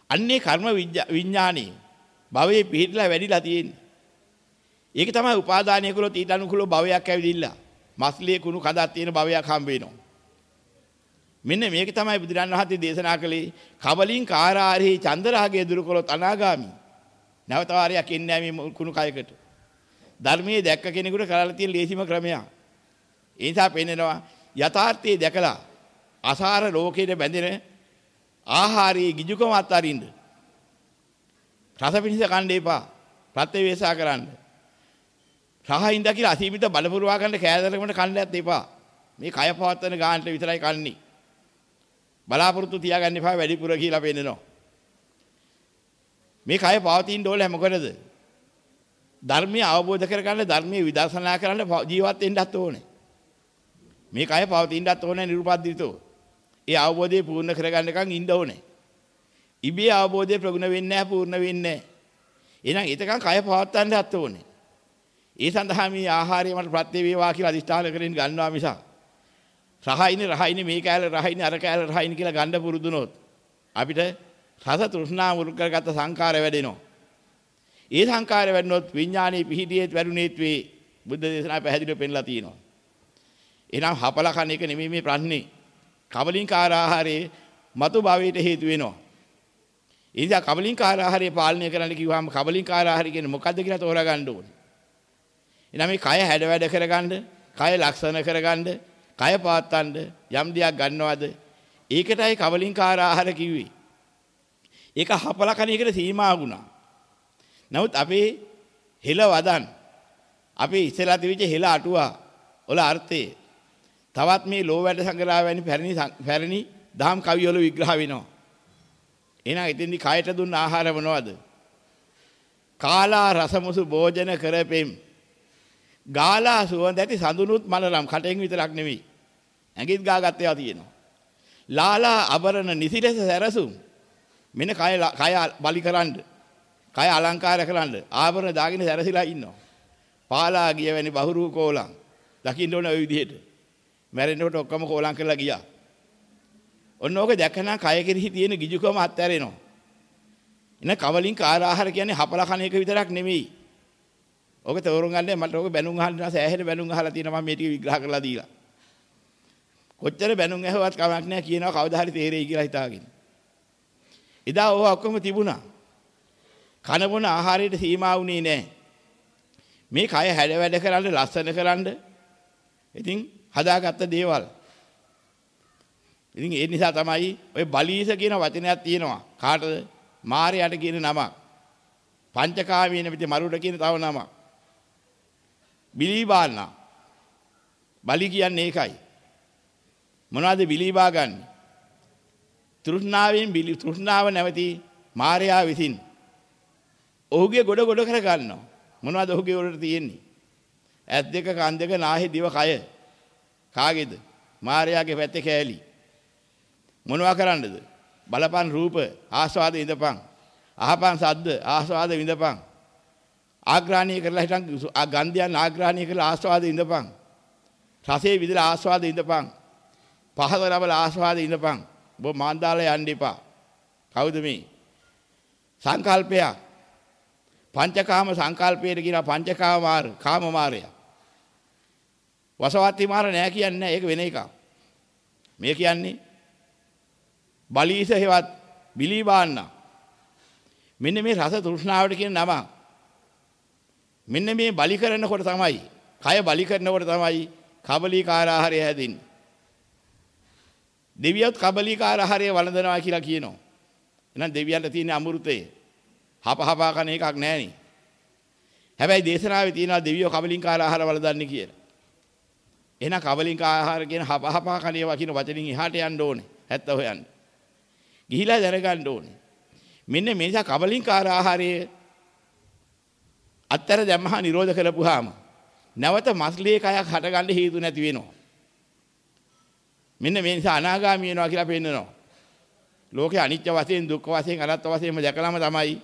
Speaker 1: අන්නේ කර්ම විඥානේ භවයේ පිහිටලා වැඩිලා තියෙන්නේ. ඒක තමයි උපාදානය කළොත් ඊට අනුකූලව භවයක් ඇවිදිලා. මස්ලියේ කුණු කඳක් තියෙන භවයක් හම්බ වෙනවා. මෙන්න මේක තමයි බුදුරන් වහන්සේ දේශනා කළේ කවලින් කාරාරෙහි චන්දරාගය දුරු කළොත් අනාගාමි. නැවත වාරයක් එන්නේ මේ කුණු කයකට. ධර්මයේ දැක්ක කෙනෙකුට කරලා තියෙන ලේසිම ක්‍රමයක්. ඒ නිසා පෙන්නනවා යථාර්ථයේ දැකලා අසාර ලෝකයේ බැඳෙන ආහාරයේ ගිජුකම අත්හරින්න. රස පිණිස කන්න එපා. ප්‍රත්‍යවේශා කරන්න. රහින්ද කියලා අසීමිත බල පුරවා ගන්න කෑදරකමට කන්නත් එපා. මේ කය පවත්වන ගානට විතරයි කන්නේ. බලාපොරොත්තු තියාගන්න එපා වැඩිපුර කියලා පෙන්නනවා. මේ කය පවතින ඕල මොකටද? ධර්මය අවබෝධ කරගන්න ධර්මයේ විදර්ශනා කරන්න ජීවත් වෙන්නත් ඕනේ. මේ කය පවතින්නත් ඕනේ නිරුපද්දිතෝ. ඒ අවබෝධය පූර්ණ කරගන්නකම් ඉන්න ඕනේ. ඉබේ අවබෝධය ප්‍රගුණ වෙන්නේ නැහැ පූර්ණ වෙන්නේ නැහැ. එහෙනම් ඊටකම් කය පවත්වන්නත් ඕනේ. ඒ සඳහා මේ ආහාරය මට ප්‍රත්‍ය වේවා කියලා අදිෂ්ඨාන කරගෙන ගන්නවා මිසක් රහයිනේ රහයිනේ මේ කෑල්ල රහයිනේ අර කෑල්ල රහයිනේ කියලා ගන්න පුරුදුනොත් අපිට රස තෘෂ්ණා මුල් කරගත්ත සංකාර වැඩෙනවා. ඒ සංකාර වැඩනොත් විඥානයේ පිහිටියේත් වැඩුණේත් වේ බුද්ධ දේශනා පැහැදිලිව පෙන්ලා තියෙනවා. එහෙනම් හපල කන එක නෙමෙයි මේ ප්‍රශ්නේ. කවලින්කාර ආහාරයේ මතු භවයට හේතු වෙනවා. ඒ නිසා කවලින්කාර ආහාරය පාලනය කරන්න කිව්වම කවලින්කාර ආහාරය කියන්නේ මොකද්ද කියලා තෝරා ගන්න ඕනේ. එහෙනම් මේ කය හැඩ වැඩ කරගන්න, කය ලක්ෂණ කරගන්න, කය පාත්තන්න යම් දෙයක් ගන්නවද? ඒකටයි කවලින්කාර ආහාර කිව්වේ. ඒක හපලා කන එකට සීමා වුණා. නමුත් අපේ හෙල වදන් අපේ ඉස්සලා තිබිච්ච හෙල අටුවා වල අර්ථය තවත් මේ ලෝ වැඩ සංග්‍රහ වැනි පැරණි පැරණි දහම් කවි වල විග්‍රහ වෙනවා. එහෙනම් ඉතින්දි කයට දුන්න ආහාර මොනවද? කාලා රසමුසු භෝජන කරපෙම්. ගාලා සුවඳ ඇති සඳුනුත් මලරම් කටෙන් විතරක් නෙවෙයි. ඇඟිත් ගාගත් ඒවා තියෙනවා. ලාලා අබරණ නිසිලස සැරසුම්. මෙන්න කය කය බලි කරන්න. කය අලංකාර කරන්න. ආභරණ දාගෙන සැරසිලා ඉන්නවා. පාලා ගිය වැනි බහුරු කෝලම්. දකින්න ඕන ওই විදිහට. මැරෙනකොට ඔක්කොම කෝලම් කරලා ගියා. ඔන්න ඕක දැකන කය කෙරෙහි තියෙන ගිජුකම අත්හැරෙනවා. එන කවලින් කාර ආහාර කියන්නේ හපලා කන එක විතරක් නෙමෙයි. ඕක තෝරුම් ගන්න මට ඕක බැනුම් අහන්න සෑහෙන බැනුම් අහලා තියෙනවා මම මේ ටික විග්‍රහ කරලා දීලා. කොච්චර බැනුම් ඇහුවත් කමක් නැහැ කියනවා කවදා හරි තේරෙයි කියලා හිතාගෙන. එදා ඕවා ඔක්කොම තිබුණා. කන බොන ආහාරයට සීමා වුණේ නැහැ. මේ කය හැඩ වැඩ කරන්න ලස්සන කරන්න ඉතින් හදාගත්ත දේවල්. ඉතින් ඒ නිසා තමයි ඔය බලීස කියන වචනයක් තියෙනවා. කාටද? මාරයට කියන නමක්. පංචකාමීන පිට මරුට කියන තව නමක්. බිලීබාන්න. බලි කියන්නේ ඒකයි. මොනවද බිලීබා ගන්න? තෘෂ්ණාවෙන් බිලි තෘෂ්ණාව නැවති මාරයා විසින් ඔහුගේ ගොඩ ගොඩ කර ගන්නවා. මොනවද ඔහුගේ උඩට තියෙන්නේ? ඇස් දෙක කන් දෙක නාහි දිව කය. කාගේද? මාරයාගේ පැත්තේ කෑලි. මොනවා කරන්නද? බලපන් රූප ආස්වාද ඉඳපන්. අහපන් සද්ද ආස්වාද විඳපන්. ආග්‍රහණය කරලා හිටන් ගන්ධයන් ආග්‍රහණය කරලා ආස්වාද ඉඳපන්. රසයේ විදලා ආස්වාද ඉඳපන්. පහස ලබල ආස්වාද ඉඳපන්. ඔබ මාන්දාලා යන්න එපා. කවුද මේ? සංකල්පයක්. පංචකාම සංකල්පයට කියන පංචකාම මාර කාම මාරය. වසවත්ති මාර නෑ කියන්නේ ඒක වෙන එකක්. මේ කියන්නේ බලීස හේවත් බිලී බාන්න. මෙන්න මේ රස තෘෂ්ණාවට කියන නම. මෙන්න මේ බලි කරනකොට තමයි, කය බලි කරනකොට තමයි කබලීකාර ආහාරය හැදෙන්නේ. දෙවියොත් කබලීකාර ආහාරය වළඳනවා කියලා කියනවා. එහෙනම් දෙවියන්ට තියෙන අමෘතය හප හපා කන එකක් නෑනේ. හැබැයි දේශනාවේ තියෙනවා දෙවියෝ කබලින්කාර ආහාර වලදන්නේ කියලා. එහෙනම් කබලින්කාර ආහාර කියන හපහපා කණේවා කියන වචනින් එහාට යන්න ඕනේ. ඇත්ත හොයන්න. ගිහිලා දැනගන්න ඕනේ. මෙන්න මේ නිසා කබලින්කාර ආහාරයේ අත්තර දැම්මහා නිරෝධ කරපුවාම නැවත මස්ලියේ කයක් හටගන්න හේතු නැති වෙනවා. මෙන්න මේ නිසා අනාගාමී වෙනවා කියලා පෙන්නනවා. ලෝකේ අනිත්‍ය වශයෙන් දුක්ඛ වශයෙන් අනාත්ම වශයෙන්ම දැකලාම තමයි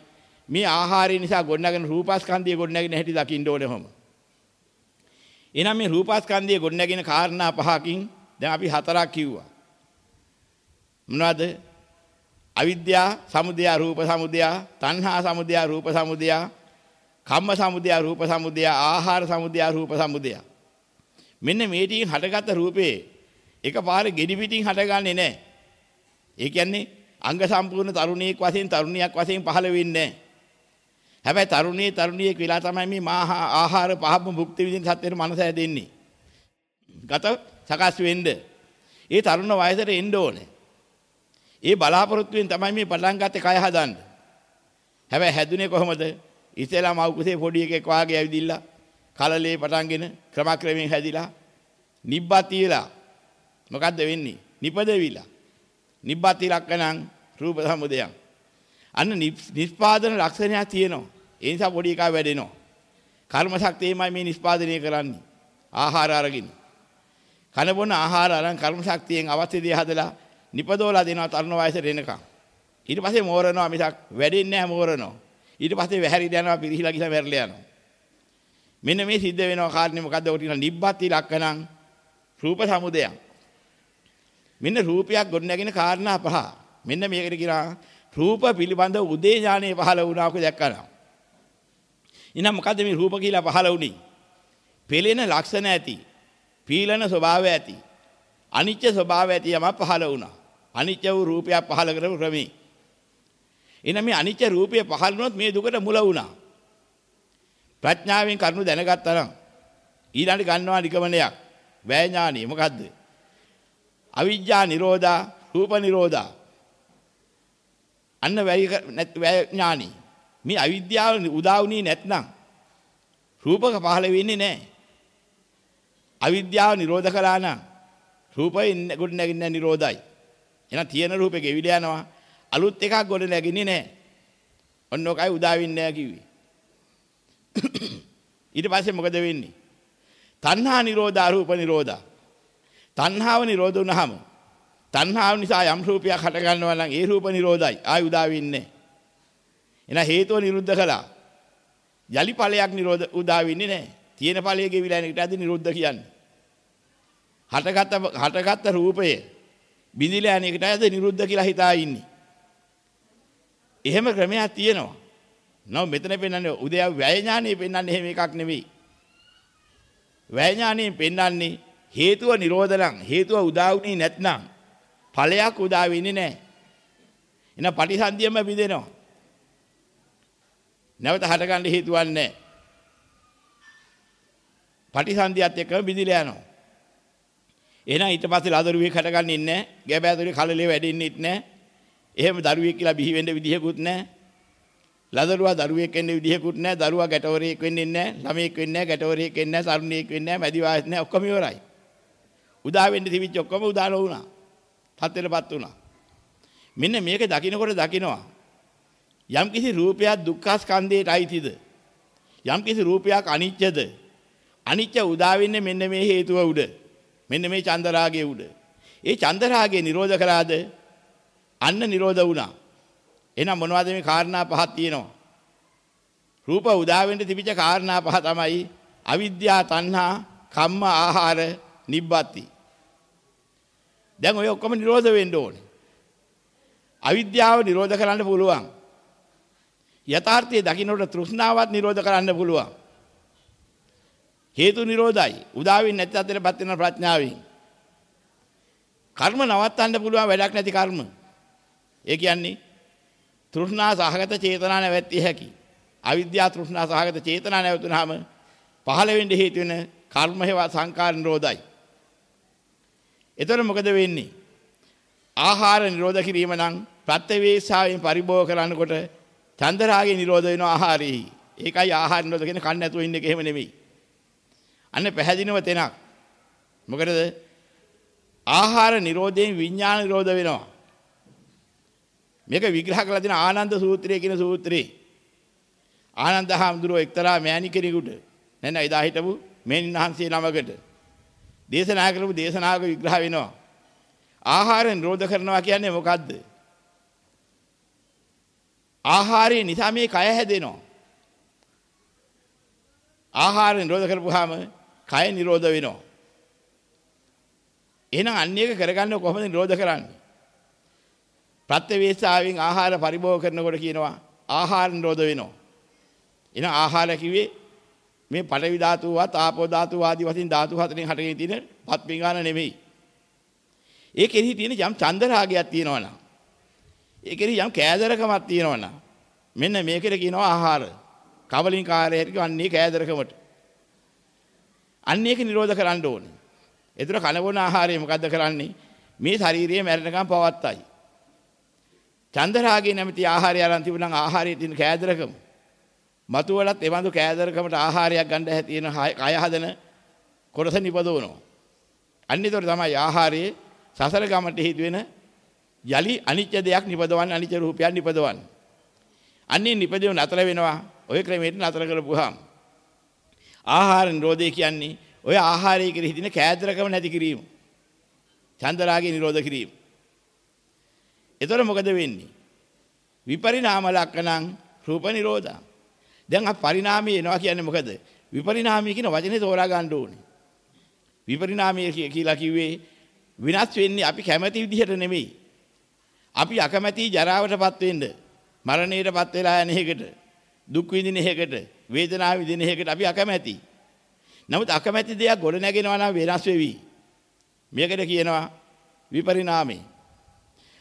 Speaker 1: මේ ආහාරය නිසා ගොඩනගෙන රූපස්කන්ධය ගොඩනගෙන හැටි දකින්න ඕනේ කොහොම. එහෙනම් මේ රූපස්කන්ධය ගොඩනගෙන කාරණා පහකින් දැන් අපි හතරක් කිව්වා. මොනවද? අවිද්‍යා සමුදය රූප සමුදය, තණ්හා සමුදය රූප සමුදය, කම්ම සමුදය රූප සමුදය, ආහාර සමුදය රූප සමුදය. මෙන්න මේ ටිකෙන් හටගත්ත රූපේ එකපාරේ ගෙඩි පිටින් හටගන්නේ නැහැ. ඒ කියන්නේ අංග සම්පූර්ණ තරුණියෙක් වශයෙන් තරුණියක් වශයෙන් පහළ වෙන්නේ හැබැයි තරුණියේ තරුණියෙක් වෙලා තමයි මේ මා ආහාර පහම භුක්ති විඳින සත්‍යෙට මනස හැදෙන්නේ. ගත සකස් වෙන්න. ඒ තරුණ වයසට එන්න ඕනේ. ඒ බලාපොරොත්තුවෙන් තමයි මේ පටන් ගත්තේ කය හදන්න. හැබැයි හැදුනේ කොහොමද? ඉතලා මව් කුසේ පොඩි එකෙක් වාගේ ඇවිදිලා කලලේ පටන්ගෙන ක්‍රමක්‍රමයෙන් හැදිලා නිබ්බතියලා මොකද්ද වෙන්නේ? නිපදවිලා. නිබ්බති ලක්ෂණං රූප සමුදයං. අන්න නිස්පාදන ලක්ෂණයක් තියෙනවා. ඒ නිසා පොඩි එකා වැඩෙනවා. කර්ම ශක්තියමයි මේ නිස්පාදනය කරන්නේ. ආහාර අරගෙන. කන බොන ආහාර අරන් කර්ම ශක්තියෙන් අවශ්‍ය දේ හදලා නිපදවලා දෙනවා තරුණ වයසට එනකම්. ඊට පස්සේ මෝරනවා මිසක් වැඩෙන්නේ නැහැ මෝරනවා. ඊට පස්සේ වැහැරිලා යනවා පිරිහිලා ගිහලා මැරලා යනවා. මෙන්න මේ සිද්ධ වෙනවා කාරණේ මොකද්ද? ඔය ටික නිබ්බති ලක්ෂණං රූප සමුදයං. මෙන්න රූපයක් ගොඩනැගෙන කාරණා පහ. මෙන්න මේකට කියනවා රූප පිළිබඳ උදේ ඥානෙ පහළ වුණා කියලා දැක්කනවා. එහෙනම් මොකද්ද මේ රූප කියලා පහළ වුණේ? පෙළෙන ලක්ෂණ ඇති, පීලන ස්වභාවය ඇති, අනිත්‍ය ස්වභාවය ඇති යම පහළ වුණා. අනිත්‍ය වූ රූපයක් පහළ කරපු ක්‍රමී. එහෙනම් මේ අනිත්‍ය රූපය පහළ වුණොත් මේ දුකට මුල වුණා. ප්‍රඥාවෙන් කරුණු දැනගත්තා නම් ඊළඟට ගන්නවා නිගමනයක්. වැය ඥානිය මොකද්ද? අවිජ්ජා නිරෝධා රූප නිරෝධා අන්න වැය වැය ඥානි මේ අවිද්‍යාව උදා වුණේ නැත්නම් රූපක පහළ වෙන්නේ නැහැ අවිද්‍යාව නිරෝධ කළා නම් රූපේ ගොඩ නැගින්න නිරෝධයි එහෙනම් තියෙන රූපේ ගෙවිල යනවා අලුත් එකක් ගොඩ නැගින්නේ නැහැ ඔන්න ඔකයි උදා වෙන්නේ නැහැ කිව්වේ ඊට පස්සේ මොකද වෙන්නේ තණ්හා නිරෝධා රූප නිරෝධා තණ්හාව නිරෝධ වුණාම තණ්හාව නිසා යම් රූපයක් හට ගන්නවා නම් ඒ රූප නිරෝධයි. ආයි උදා වෙන්නේ. එන හේතුව නිරුද්ධ කළා. යලි ඵලයක් නිරෝධ උදා වෙන්නේ නැහැ. තියෙන ඵලයේ ගෙවිලා යන එකට අද නිරුද්ධ කියන්නේ. හටගත්ත හටගත්ත රූපය බිඳිලා යන එකට අද නිරුද්ධ කියලා හිතා ඉන්නේ. එහෙම ක්‍රමයක් තියෙනවා. නෝ මෙතන පෙන්වන්නේ උදේ වැය ඥානෙ පෙන්වන්නේ එහෙම එකක් නෙවෙයි. වැය ඥානෙ පෙන්වන්නේ හේතුව නිරෝධ නම් හේතුව උදා වුණේ නැත්නම් ඵලයක් උදා වෙන්නේ නැහැ. එහෙනම් පටිසන්ධියම බිඳෙනවා. නැවත හටගන්න හේතුවක් නැහැ. පටිසන්ධියත් එක්කම බිඳිලා යනවා. එහෙනම් ඊට පස්සේ ලදරුවෙක් හටගන්නේ නැහැ. ගැබෑදරුවේ කලලේ වැඩෙන්නෙත් නැහැ. එහෙම දරුවෙක් කියලා බිහි වෙන්න විදිහකුත් නැහැ. ලදරුවා දරුවෙක් වෙන්න විදිහකුත් නැහැ. දරුවා ගැටවරයෙක් වෙන්නේ නැහැ. ළමයෙක් වෙන්නේ නැහැ. ගැටවරයෙක් වෙන්නේ නැහැ. තරුණයෙක් වෙන්නේ නැහැ. මැදි වායස් නැහැ. ඔක්කොම ඉවරයි. උදා වෙන්න තිබිච්ච ඔක්කොම උදා නොවුණා. පත්වෙලපත් වුණා. මෙන්න මේක දකින්නකොට දකින්නවා. යම්කිසි රූපයක් දුක්ඛ ස්කන්ධයට අයිතිද? යම්කිසි රූපයක් අනිත්‍යද? අනිත්‍ය උදා වෙන්නේ මෙන්න මේ හේතුව උඩ. මෙන්න මේ චන්දරාගයේ උඩ. ඒ චන්දරාගයේ නිරෝධ කළාද? අන්න නිරෝධ වුණා. එහෙනම් මොනවද මේ කාරණා පහක් තියෙනවා? රූප උදා වෙන්න තිබිච්ච කාරණා පහ තමයි අවිද්‍යාව, තණ්හා, කම්ම, ආහාර, නිබ්බති. දැන් ඔය ඔක්කොම නිරෝධ වෙන්න ඕනේ. අවිද්‍යාව නිරෝධ කරන්න පුළුවන්. යථාර්ථයේ දකින්නට තෘෂ්ණාවත් නිරෝධ කරන්න පුළුවන්. හේතු නිරෝධයි. උදා වෙන්නේ නැති අතරපත් වෙන ප්‍රඥාවෙන්. කර්ම නවත්තන්න පුළුවන් වැඩක් නැති කර්ම. ඒ කියන්නේ තෘෂ්ණා සහගත චේතනා නැවැත්තිය හැකි. අවිද්‍යාව තෘෂ්ණා සහගත චේතනා නැවතුනහම පහළ වෙන්න හේතු වෙන කර්ම හේවා සංකාර නිරෝධයි. එතකොට මොකද වෙන්නේ? ආහාර නිරෝධ කිරීම නම් ප්‍රත්‍යවේක්ෂාවෙන් පරිභෝග කරනකොට චන්දරාගේ නිරෝධ වෙනවා ආහාරෙහි. ඒකයි ආහාර නිරෝධ කියන්නේ කන්න නැතුව ඉන්න එක එහෙම නෙමෙයි. අන්න පැහැදිනව තැනක්. මොකටද? ආහාර නිරෝධයෙන් විඥාන නිරෝධ වෙනවා. මේක විග්‍රහ කරලා දෙන ආනන්ද සූත්‍රය කියන සූත්‍රේ. ආනන්ද හාමුදුරුවෝ එක්තරා මෑණි කෙනෙකුට නැත්නම් එදා හිටපු මේනින් වහන්සේ නමකට දේශනා කරපු දේශනාවක විග්‍රහ වෙනවා. ආහාර නිරෝධ කරනවා කියන්නේ මොකද්ද? ආහාරය නිසා මේ කය හැදෙනවා. ආහාර නිරෝධ කරපුවාම කය නිරෝධ වෙනවා. එහෙනම් අන්න එක කරගන්න කොහොමද නිරෝධ කරන්නේ? ප්‍රත්‍යවේශාවෙන් ආහාර පරිභෝග කරනකොට කියනවා ආහාර නිරෝධ වෙනවා. එහෙනම් ආහාර කිව්වේ මේ පඨවි ධාතුවත් ආපෝ ධාතුව ආදී වශයෙන් ධාතු හතරෙන් හටගෙන තියෙන පත් පිඟාන නෙමෙයි. ඒකෙහි තියෙන යම් චන්දරාගයක් තියෙනවා නම් ඒකෙහි යම් කෑදරකමක් තියෙනවා නම් මෙන්න මේකට කියනවා ආහාර. කවලින්කාරයට කියන්නේ කෑදරකමට. අන්න ඒක නිරෝධ කරන්න ඕනේ. ඒතර කනබොන ආහාරය මොකද්ද කරන්නේ? මේ ශාරීරිය මැරෙනකම් පවත්තයි. චන්දරාගේ නැමැති ආහාරය අරන් තිබුණනම් ආහාරයේ තියෙන කෑදරකම මතුවලත් එවඳු කෑදරකමට ආහාරයක් ගන්න හැතින කය හදන කොටස නිපදවනවා. අන්නේතර තමයි ආහාරයේ සසර ගමට හේතු වෙන යලි අනිත්‍ය දෙයක් නිපදවන්න අනිත්‍ය රූපයක් නිපදවන්න. අන්නේ නිපදව නතර වෙනවා ඔය ක්‍රමයට නතර කරපුවාම. ආහාර නිරෝධය කියන්නේ ඔය ආහාරයේ කෙරෙහි තියෙන කෑදරකම නැති කිරීම. චන්දරාගේ නිරෝධ කිරීම. එතකොට මොකද වෙන්නේ? විපරිණාම ලක්ෂණං රූප නිරෝධං දැන් අප පරිණාමය එනවා කියන්නේ මොකද? විපරිණාමය කියන වචනේ තෝරා ගන්න ඕනේ. විපරිණාමය කියලා කිව්වේ විනාශ වෙන්නේ අපි කැමති විදිහට නෙමෙයි. අපි අකමැති ජරාවටපත් වෙන්න, මරණයටපත් වෙලා යන එකකට, දුක් විඳින එකකට, වේදනාව විඳින එකකට අපි අකමැති. නමුත් අකමැති දෙයක් ගොඩ නැගෙනවා නම් වෙනස් වෙවි. මේකට කියනවා විපරිණාමය.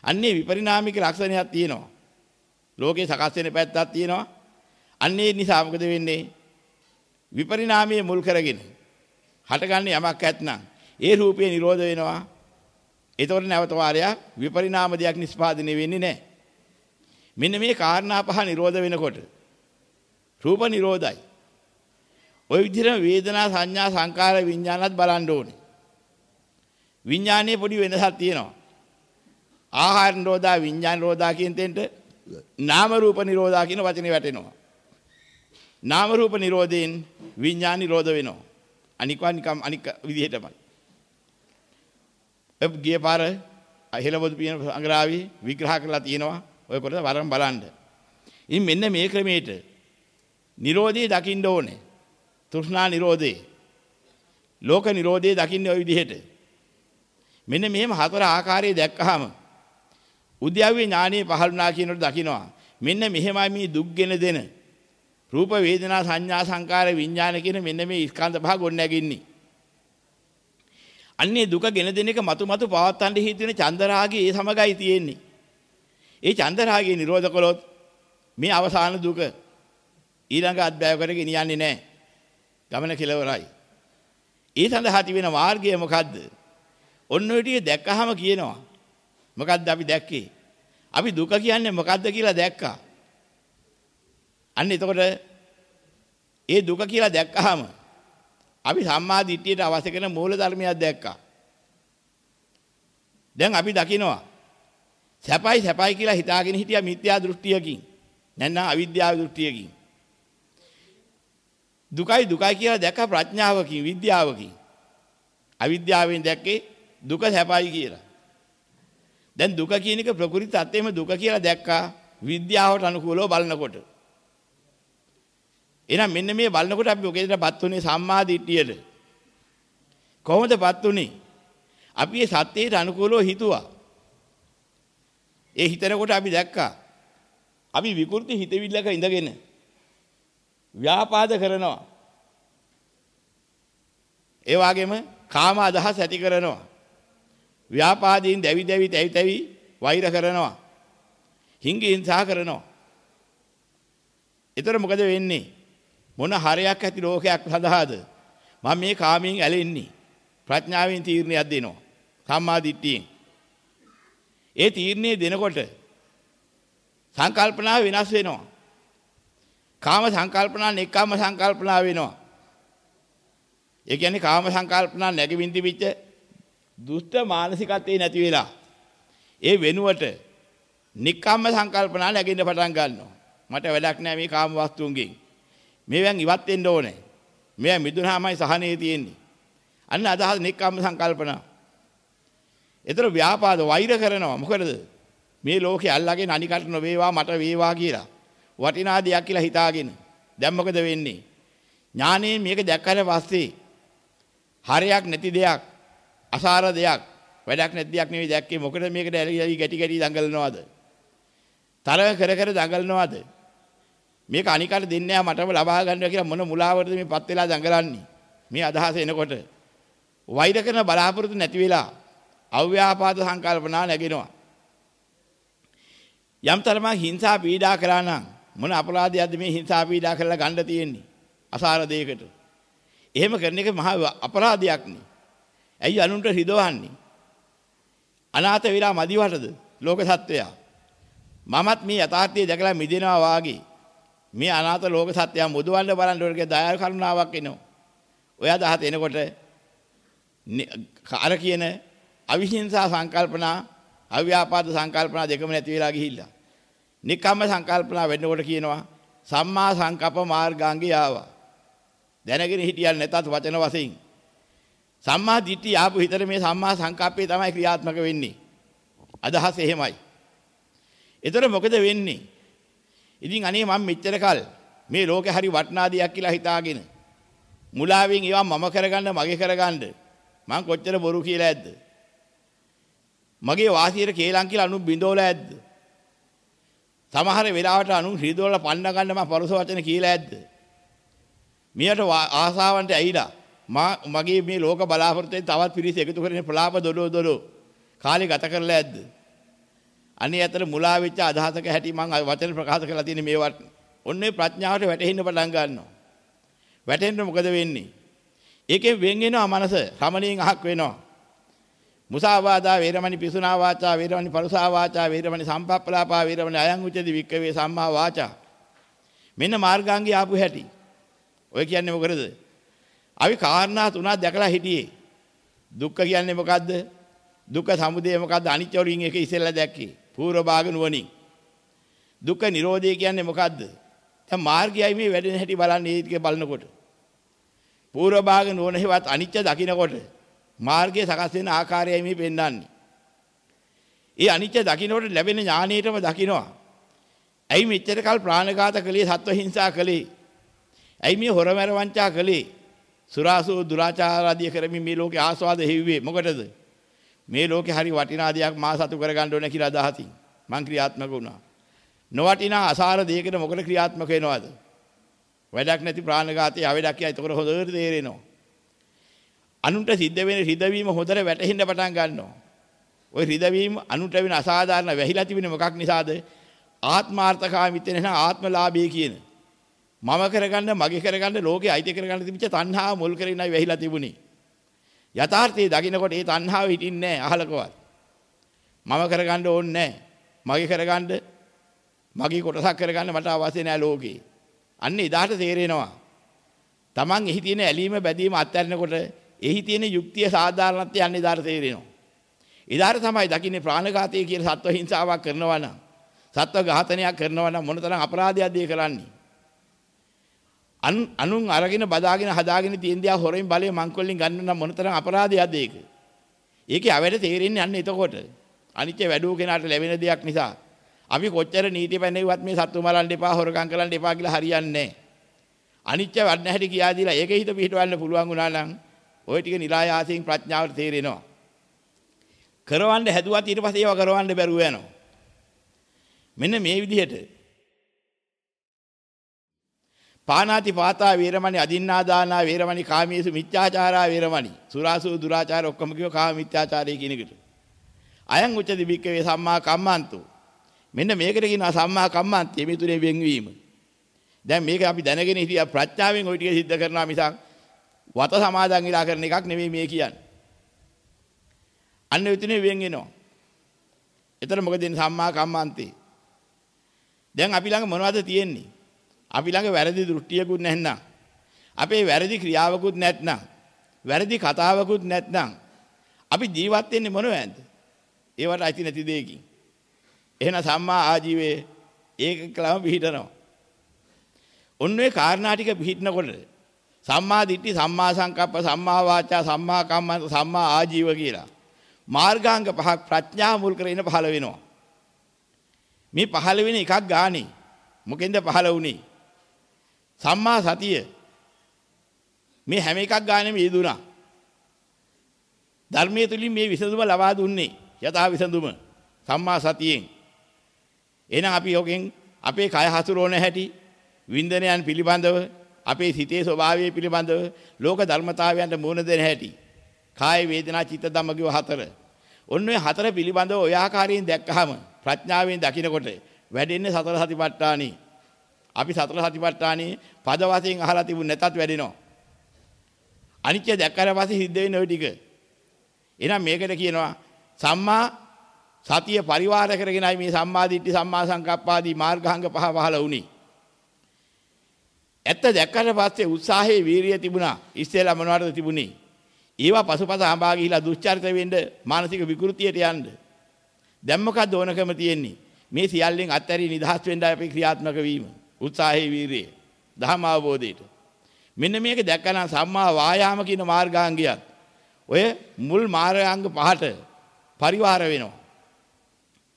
Speaker 1: අන්නේ විපරිණාමික ලක්ෂණයක් තියෙනවා. ලෝකේ සකස් වෙන පැත්තක් තියෙනවා. අන්නේ නිසා මොකද වෙන්නේ? විපරිණාමයේ මුල් කරගෙන හටගන්නේ යමක් ඇත්නම් ඒ රූපේ නිරෝධ වෙනවා. ඒතකොට නැවත වාරයක් විපරිණාම දෙයක් නිස්පාදනය වෙන්නේ නැහැ. මෙන්න මේ කාරණා පහ නිරෝධ වෙනකොට රූප නිරෝධයි. ওই විදිහට වේදනා සංඥා සංකාර විඥානත් බලන්න ඕනේ. විඥානයේ පොඩි වෙනසක් තියෙනවා. ආහාර නිරෝධා විඥාන නිරෝධා කියන තැනට නාම රූප නිරෝධා කියන වචනේ වැටෙනවා. නාම රූප නිරෝධයෙන් විඥාන නිරෝධ වෙනවා. අනිකවා නිකම් අනික විදිහටමයි. ඔය ගිය පාර අහිලබොදු පියන සංග්‍රහවි විග්‍රහ කරලා තියෙනවා. ඔය කොට වරම් බලන්න. ඉතින් මෙන්න මේ ක්‍රමයට නිරෝධය දකින්න ඕනේ. තෘෂ්ණා නිරෝධය. ලෝක නිරෝධය දකින්නේ ওই විදිහට. මෙන්න මෙහෙම හතර ආකාරයේ දැක්කහම උද්‍යව්‍ය ඥානීය පහළුණා කියනකොට දකින්නවා. මෙන්න මෙහෙමයි මේ දුක්ගෙන දෙන රූප වේදනා සංඥා සංකාර විඥාන කියන මෙන්න මේ ස්කන්ධ පහ ගොඩ නැගින්නේ. අන්නේ දුක ගෙන දෙන එක මතු මතු පවත්තන්න හේතු වෙන චන්දරාගය ඒ සමගයි තියෙන්නේ. ඒ චන්දරාගය නිරෝධ කළොත් මේ අවසාන දුක ඊළඟ අධ්‍යයනයකට ගෙනියන්නේ නැහැ. ගමන කෙලවරයි. ඒ සඳහා තිබෙන මාර්ගය මොකද්ද? ඔන්න ඔය ටික දැක්කහම කියනවා. මොකද්ද අපි දැක්කේ? අපි දුක කියන්නේ මොකද්ද කියලා දැක්කා. අන්න එතකොට ඒ දුක කියලා දැක්කහම අපි සම්මා දිට්ඨියට අවශ්‍ය කරන මූල ධර්මයක් දැක්කා. දැන් අපි දකිනවා සැපයි සැපයි කියලා හිතාගෙන හිටියා මිත්‍යා දෘෂ්ටියකින් නැත්නම් අවිද්‍යාව දෘෂ්ටියකින්. දුකයි දුකයි කියලා දැක්ක ප්‍රඥාවකින් විද්‍යාවකින්. අවිද්‍යාවෙන් දැක්කේ දුක සැපයි කියලා. දැන් දුක කියන එක ප්‍රකෘති තත්ත්වෙම දුක කියලා දැක්කා විද්‍යාවට අනුකූලව බලනකොට. එහෙනම් මෙන්න මේ බලනකොට අපි ඔකේදටපත් උනේ සම්මා දිට්ඨියට. කොහොමදපත් උනේ? අපි මේ සත්‍යයට අනුකූලව හිතුවා. ඒ හිතනකොට අපි දැක්කා. අපි විකෘති හිතවිල්ලක ඉඳගෙන ව්‍යාපාද කරනවා. ඒ වගේම කාම අදහස් ඇති කරනවා. ව්‍යාපාදීන් දැවි දැවි තැවි තැවි වෛර කරනවා. හිංගින්සා කරනවා. එතකොට මොකද වෙන්නේ? මොන හරයක් ඇති ලෝකයක් සඳහාද මම මේ කාමයෙන් ඇලෙන්නේ ප්‍රඥාවෙන් තීරණයක් දෙනවා සම්මා දිට්ඨියෙන් ඒ තීරණේ දෙනකොට සංකල්පනාව වෙනස් වෙනවා කාම සංකල්පනා නෙක්කාම සංකල්පනා වෙනවා. ඒ කියන්නේ කාම සංකල්පනා නැගෙමින් තිබිච්ච දුෂ්ට මානසිකත්වේ නැති වෙලා ඒ වෙනුවට නික්කම්ම සංකල්පනා නැගින්න පටන් ගන්නවා. මට වැඩක් නැහැ මේ කාම වස්තුන්ගෙන්. මේවෙන් ඉවත් වෙන්න ඕනේ. මෙයා මිදුනහමයි සහනේ තියෙන්නේ. අන්න අදහස් නික්කම්ම සංකල්පනා. ඒතර ව්‍යාපාද වෛර කරනවා. මොකද මේ ලෝකේ අල්ලගෙන අනිකට නොවේවා මට වේවා කියලා. වටිනා දෙයක් කියලා හිතාගෙන. දැන් මොකද වෙන්නේ? ඥානයෙන් මේක දැක්කට පස්සේ හරයක් නැති දෙයක්, අසාර දෙයක්, වැඩක් නැති දෙයක් නෙවෙයි දැක්කේ. මොකද මේකට ඇලි ගැටි ගැටි දඟලනවාද? තරහ කර කර දඟලනවාද? මේක අනිකට දෙන්නේ නැහැ මටම ලබා ගන්නවා කියලා මොන මුලාවටද මේ පත් වෙලා දඟලන්නේ? මේ අදහස එනකොට වෛර කරන බලාපොරොත්තු නැති වෙලා අව්‍යාපාද සංකල්පනා නැගෙනවා. යම් තරමක් හිංසා පීඩා කරා නම් මොන අපරාධයක්ද මේ හිංසා පීඩා කරලා ගන්න තියෙන්නේ? අසාර දෙයකට. එහෙම කරන එක මහා අපරාධයක් නේ. ඇයි අනුන්ට හිතවන්නේ? අනාථ වෙලා මදිවටද ලෝක සත්වයා. මමත් මේ යථාර්ථය දැකලා මිදෙනවා වාගේ මේ අනාථ ලෝක සත්‍යය මුදවන්න බලන්න ඕනක දයාල කරුණාවක් එනවා. ඔය අදහස එනකොට අර කියන අවිහිංසා සංකල්පනා අව්‍යාපාද සංකල්පනා දෙකම නැති වෙලා ගිහිල්ලා. නිකම්ම සංකල්පනා වෙන්නකොට කියනවා සම්මා සංකප්ප මාර්ගාංගේ ආවා. දැනගෙන හිටියල් නැතත් වචන වශයෙන්. සම්මා දිට්ඨිය ආපු හිතට මේ සම්මා සංකප්පේ තමයි ක්‍රියාත්මක වෙන්නේ. අදහස එහෙමයි. ඒතර මොකද වෙන්නේ? ඉතින් අනේ මම මෙච්චර කල් මේ ලෝකේ හරි වටිනා දෙයක් කියලා හිතාගෙන මුලාවෙන් ඒවා මම කරගන්න මගේ කරගන්න මං කොච්චර බොරු කියලා ඇද්ද? මගේ වාසියට කේලම් කියලා අනු බිඳෝලා ඇද්ද? සමහර වෙලාවට අනු ශ්‍රීදෝල පන්න ගන්න මම පරුස වචන කියලා ඇද්ද? මියට ආසාවන්ට ඇයිලා මා මගේ මේ ලෝක බලාපොරොත්තුෙන් තවත් පිරිස එකතු කරගෙන ප්‍රලාප දොඩෝ දොඩෝ කාලේ ගත කරලා ඇද්ද? අනේ අතර මුලා වෙච්ච අදහසක හැටි මම වචන ප්‍රකාශ කරලා තියෙන මේවට ඔන්නේ ප්‍රඥාවට වැටෙන්න පටන් ගන්නවා. වැටෙන්න මොකද වෙන්නේ? ඒකෙන් වෙන් වෙනවා මනස. රමණීන් අහක් වෙනවා. මුසාවාදා වේරමණි පිසුනා වාචා වේරමණි පරුසා වාචා වේරමණි සම්පප්පලාපා වේරමණි අයං උච්චති වික්කවේ සම්මා වාචා. මෙන්න මාර්ගාංගය ආපු හැටි. ඔය කියන්නේ මොකද? අපි කාරණා තුනක් දැකලා හිටියේ. දුක්ඛ කියන්නේ මොකද්ද? දුක්ඛ සමුදය මොකද්ද? අනිත්‍ය වලින් එක ඉස්සෙල්ලා දැක්කේ. පූර්ව භාග නුවණින්. දුක්ඛ නිරෝධය කියන්නේ මොකද්ද? දැන් මාර්ගයයි මේ වැඩෙන හැටි බලන්නේ ඒ ටික බලනකොට. පූර්ව භාග නුවණ හේවත් අනිත්‍ය දකින්නකොට මාර්ගය සකස් වෙන ආකාරයයි මේ පෙන්වන්නේ. ඒ අනිත්‍ය දකින්නකොට ලැබෙන ඥානීයටම දකින්නවා. ඇයි මෙච්චර කල් ප්‍රාණඝාත කළේ සත්ව හිංසා කළේ? ඇයි මේ හොරමැර වංචා කළේ? සුරාසෝ දුරාචාර ආදී කරමින් මේ ලෝකේ ආස්වාද හිව්වේ මොකටද? මේ ලෝකේ හරි වටිනා දෙයක් මා සතු කරගන්න ඕන කියලා අදහසින් මං ක්‍රියාත්මක වුණා. නොවටිනා අසාර දෙයකට මොකද ක්‍රියාත්මක වෙනවද? වැඩක් නැති ප්‍රාණඝාතය අවඩක් කියයි. එතකොට හොඳට තේරෙනවා. අනුන්ට සිද්ධ වෙන රිදවීම හොඳට වැටහෙන්න පටන් ගන්නවා. ওই රිදවීම අනුන්ට වෙන අසාධාරණ වැහිලා තිබෙන මොකක් නිසාද? ආත්මාර්ථකාමීත්‍ය නැහ ආත්මලාභී කියන. මම කරගන්න මගේ කරගන්න ලෝකේ අයිති කරගන්න තිබිච්ච තණ්හාව මුල් කරගෙනයි වැහිලා තිබුණේ. යථාර්ථයේ දකින්නකොට ඒ තණ්හාව හිටින්නේ නැහැ අහලකවත්. මම කරගන්න ඕනේ නැහැ. මගේ කරගන්න මගේ කොටසක් කරගන්න මට අවශ්‍ය නැහැ ලෝකේ. අන්න එදාට තේරෙනවා. Taman එහි තියෙන ඇලීම බැඳීම අත්හැරෙනකොට එහි තියෙන යුක්තිය සාධාරණත්වය යන්නේ එදාට තේරෙනවා. එදාට තමයි දකින්නේ ප්‍රාණඝාතය කියලා සත්ව හිංසාවක් කරනවා නම් සත්ව ඝාතනයක් කරනවා නම් මොනතරම් අපරාධයක්ද ඒ කරන්නේ. අනුන් අරගෙන බදාගෙන හදාගෙන තියෙන දේ හොරෙන් බලේ මංකොල්ලෙන් ගන්න නම් මොනතරම් අපරාධයක්ද ඒක. ඒකේ අවැඩ තේරෙන්නේ අන්න එතකොට. අනිත්‍ය වැඩුව කෙනාට ලැබෙන දෙයක් නිසා අපි කොච්චර නීති පැනෙව්වත් මේ සත්තු මරන්න එපා හොරකම් කරන්න එපා කියලා හරියන්නේ නැහැ. අනිත්‍ය වඩන හැටි කියා දීලා ඒක හිත පිටවන්න පුළුවන් වුණා නම් ওই ටික නිරායාසයෙන් ප්‍රඥාවට තේරෙනවා. කරවන්න හැදුවත් ඊට පස්සේ ඒව කරවන්න බැරුව යනවා. මෙන්න මේ විදිහට පානාති පාතා වේරමණි අදින්නා දානා වේරමණි කාමීසු මිච්ඡාචාරා වේරමණි සුරාසු දුරාචාර ඔක්කොම කියව කාම මිත්‍යාචාරය කියන එකට. අයං උච්චති බික්කවේ සම්මා කම්මන්තු. මෙන්න මේකට කියනවා සම්මා කම්මන්තය මේ තුනේ වෙන්වීම. දැන් මේක අපි දැනගෙන හිටියා ප්‍රඥාවෙන් ওই ටික සිද්ධ කරනවා මිසක් වත සමාදන් වෙලා කරන එකක් නෙවෙයි මේ කියන්නේ. අන්න උතුනේ වෙන් වෙනවා. එතන මොකද සම්මා කම්මන්තේ. දැන් අපි ළඟ මොනවද තියෙන්නේ? අපි ළඟ වැරදි දෘෂ්ටියකුත් නැත්නම් අපේ වැරදි ක්‍රියාවකුත් නැත්නම් වැරදි කතාවකුත් නැත්නම් අපි ජීවත් වෙන්නේ මොනවද? ඒවට ඇති නැති දෙයකින්. එහෙනම් සම්මා ආජීවයේ ඒකකලම පිහිටනවා. ඔන්න ඔය කාරණා ටික පිහිටනකොට සම්මා දිට්ඨි සම්මා සංකප්ප සම්මා වාචා සම්මා කම්මන්ත සම්මා ආජීව කියලා මාර්ගාංග පහක් ප්‍රඥා මුල් කරගෙන පහළ වෙනවා. මේ පහළ වෙන එකක් ගානේ මොකෙන්ද පහළ වුනේ? සම්මා සතිය මේ හැම එකක් ගානෙම යෙදුනා. ධර්මයේ තුලින් මේ විසඳුම ලබා දුන්නේ යථා විසඳුම සම්මා සතියෙන්. එහෙනම් අපි යෝගෙන් අපේ කය හසුරෝන හැටි වින්දනයන් පිළිබඳව අපේ සිතේ ස්වභාවය පිළිබඳව ලෝක ධර්මතාවයන්ට මුහුණ දෙන හැටි කාය වේදනා චිත්ත ධම්ම කිව හතර. ඔන්න ඔය හතර පිළිබඳව ඔය ආකාරයෙන් දැක්කහම ප්‍රඥාවෙන් දකිනකොට වැඩෙන්නේ සතර සතිපට්ඨානෙ. අපි සතර සතිපට්ඨානෙ පද වශයෙන් අහලා තිබුණ නැතත් වැඩෙනවා. අනිත්‍ය දැක්කට පස්සේ සිද්ධ වෙන ওই ටික. එහෙනම් මේකට කියනවා සම්මා සතිය පරිවාර කරගෙනයි මේ සම්මා දිට්ඨි සම්මා සංකප්පාදී මාර්ගාංග පහ පහළ වුණේ. ඇත්ත දැක්කට පස්සේ උත්සාහයේ වීරිය තිබුණා. ඉස්සෙල්ලා මොනවටද තිබුණේ? ඒවා පසුපස ආඹා ගිහිලා දුස්චරිත වෙන්න මානසික විකෘතියට යන්න. දැන් මොකද්ද ඕනකම තියෙන්නේ? මේ සියල්ලෙන් අත්හැරී නිදහස් වෙන්න අපි ක්‍රියාත්මක වීම. උත්සාහයේ වීරිය. ධර්ම අවබෝධයට. මෙන්න මේක දැක්කනම් සම්මා වායාම කියන මාර්ගාංගයත් ඔය මුල් මාර්ගාංග පහට පරිවාර වෙනවා.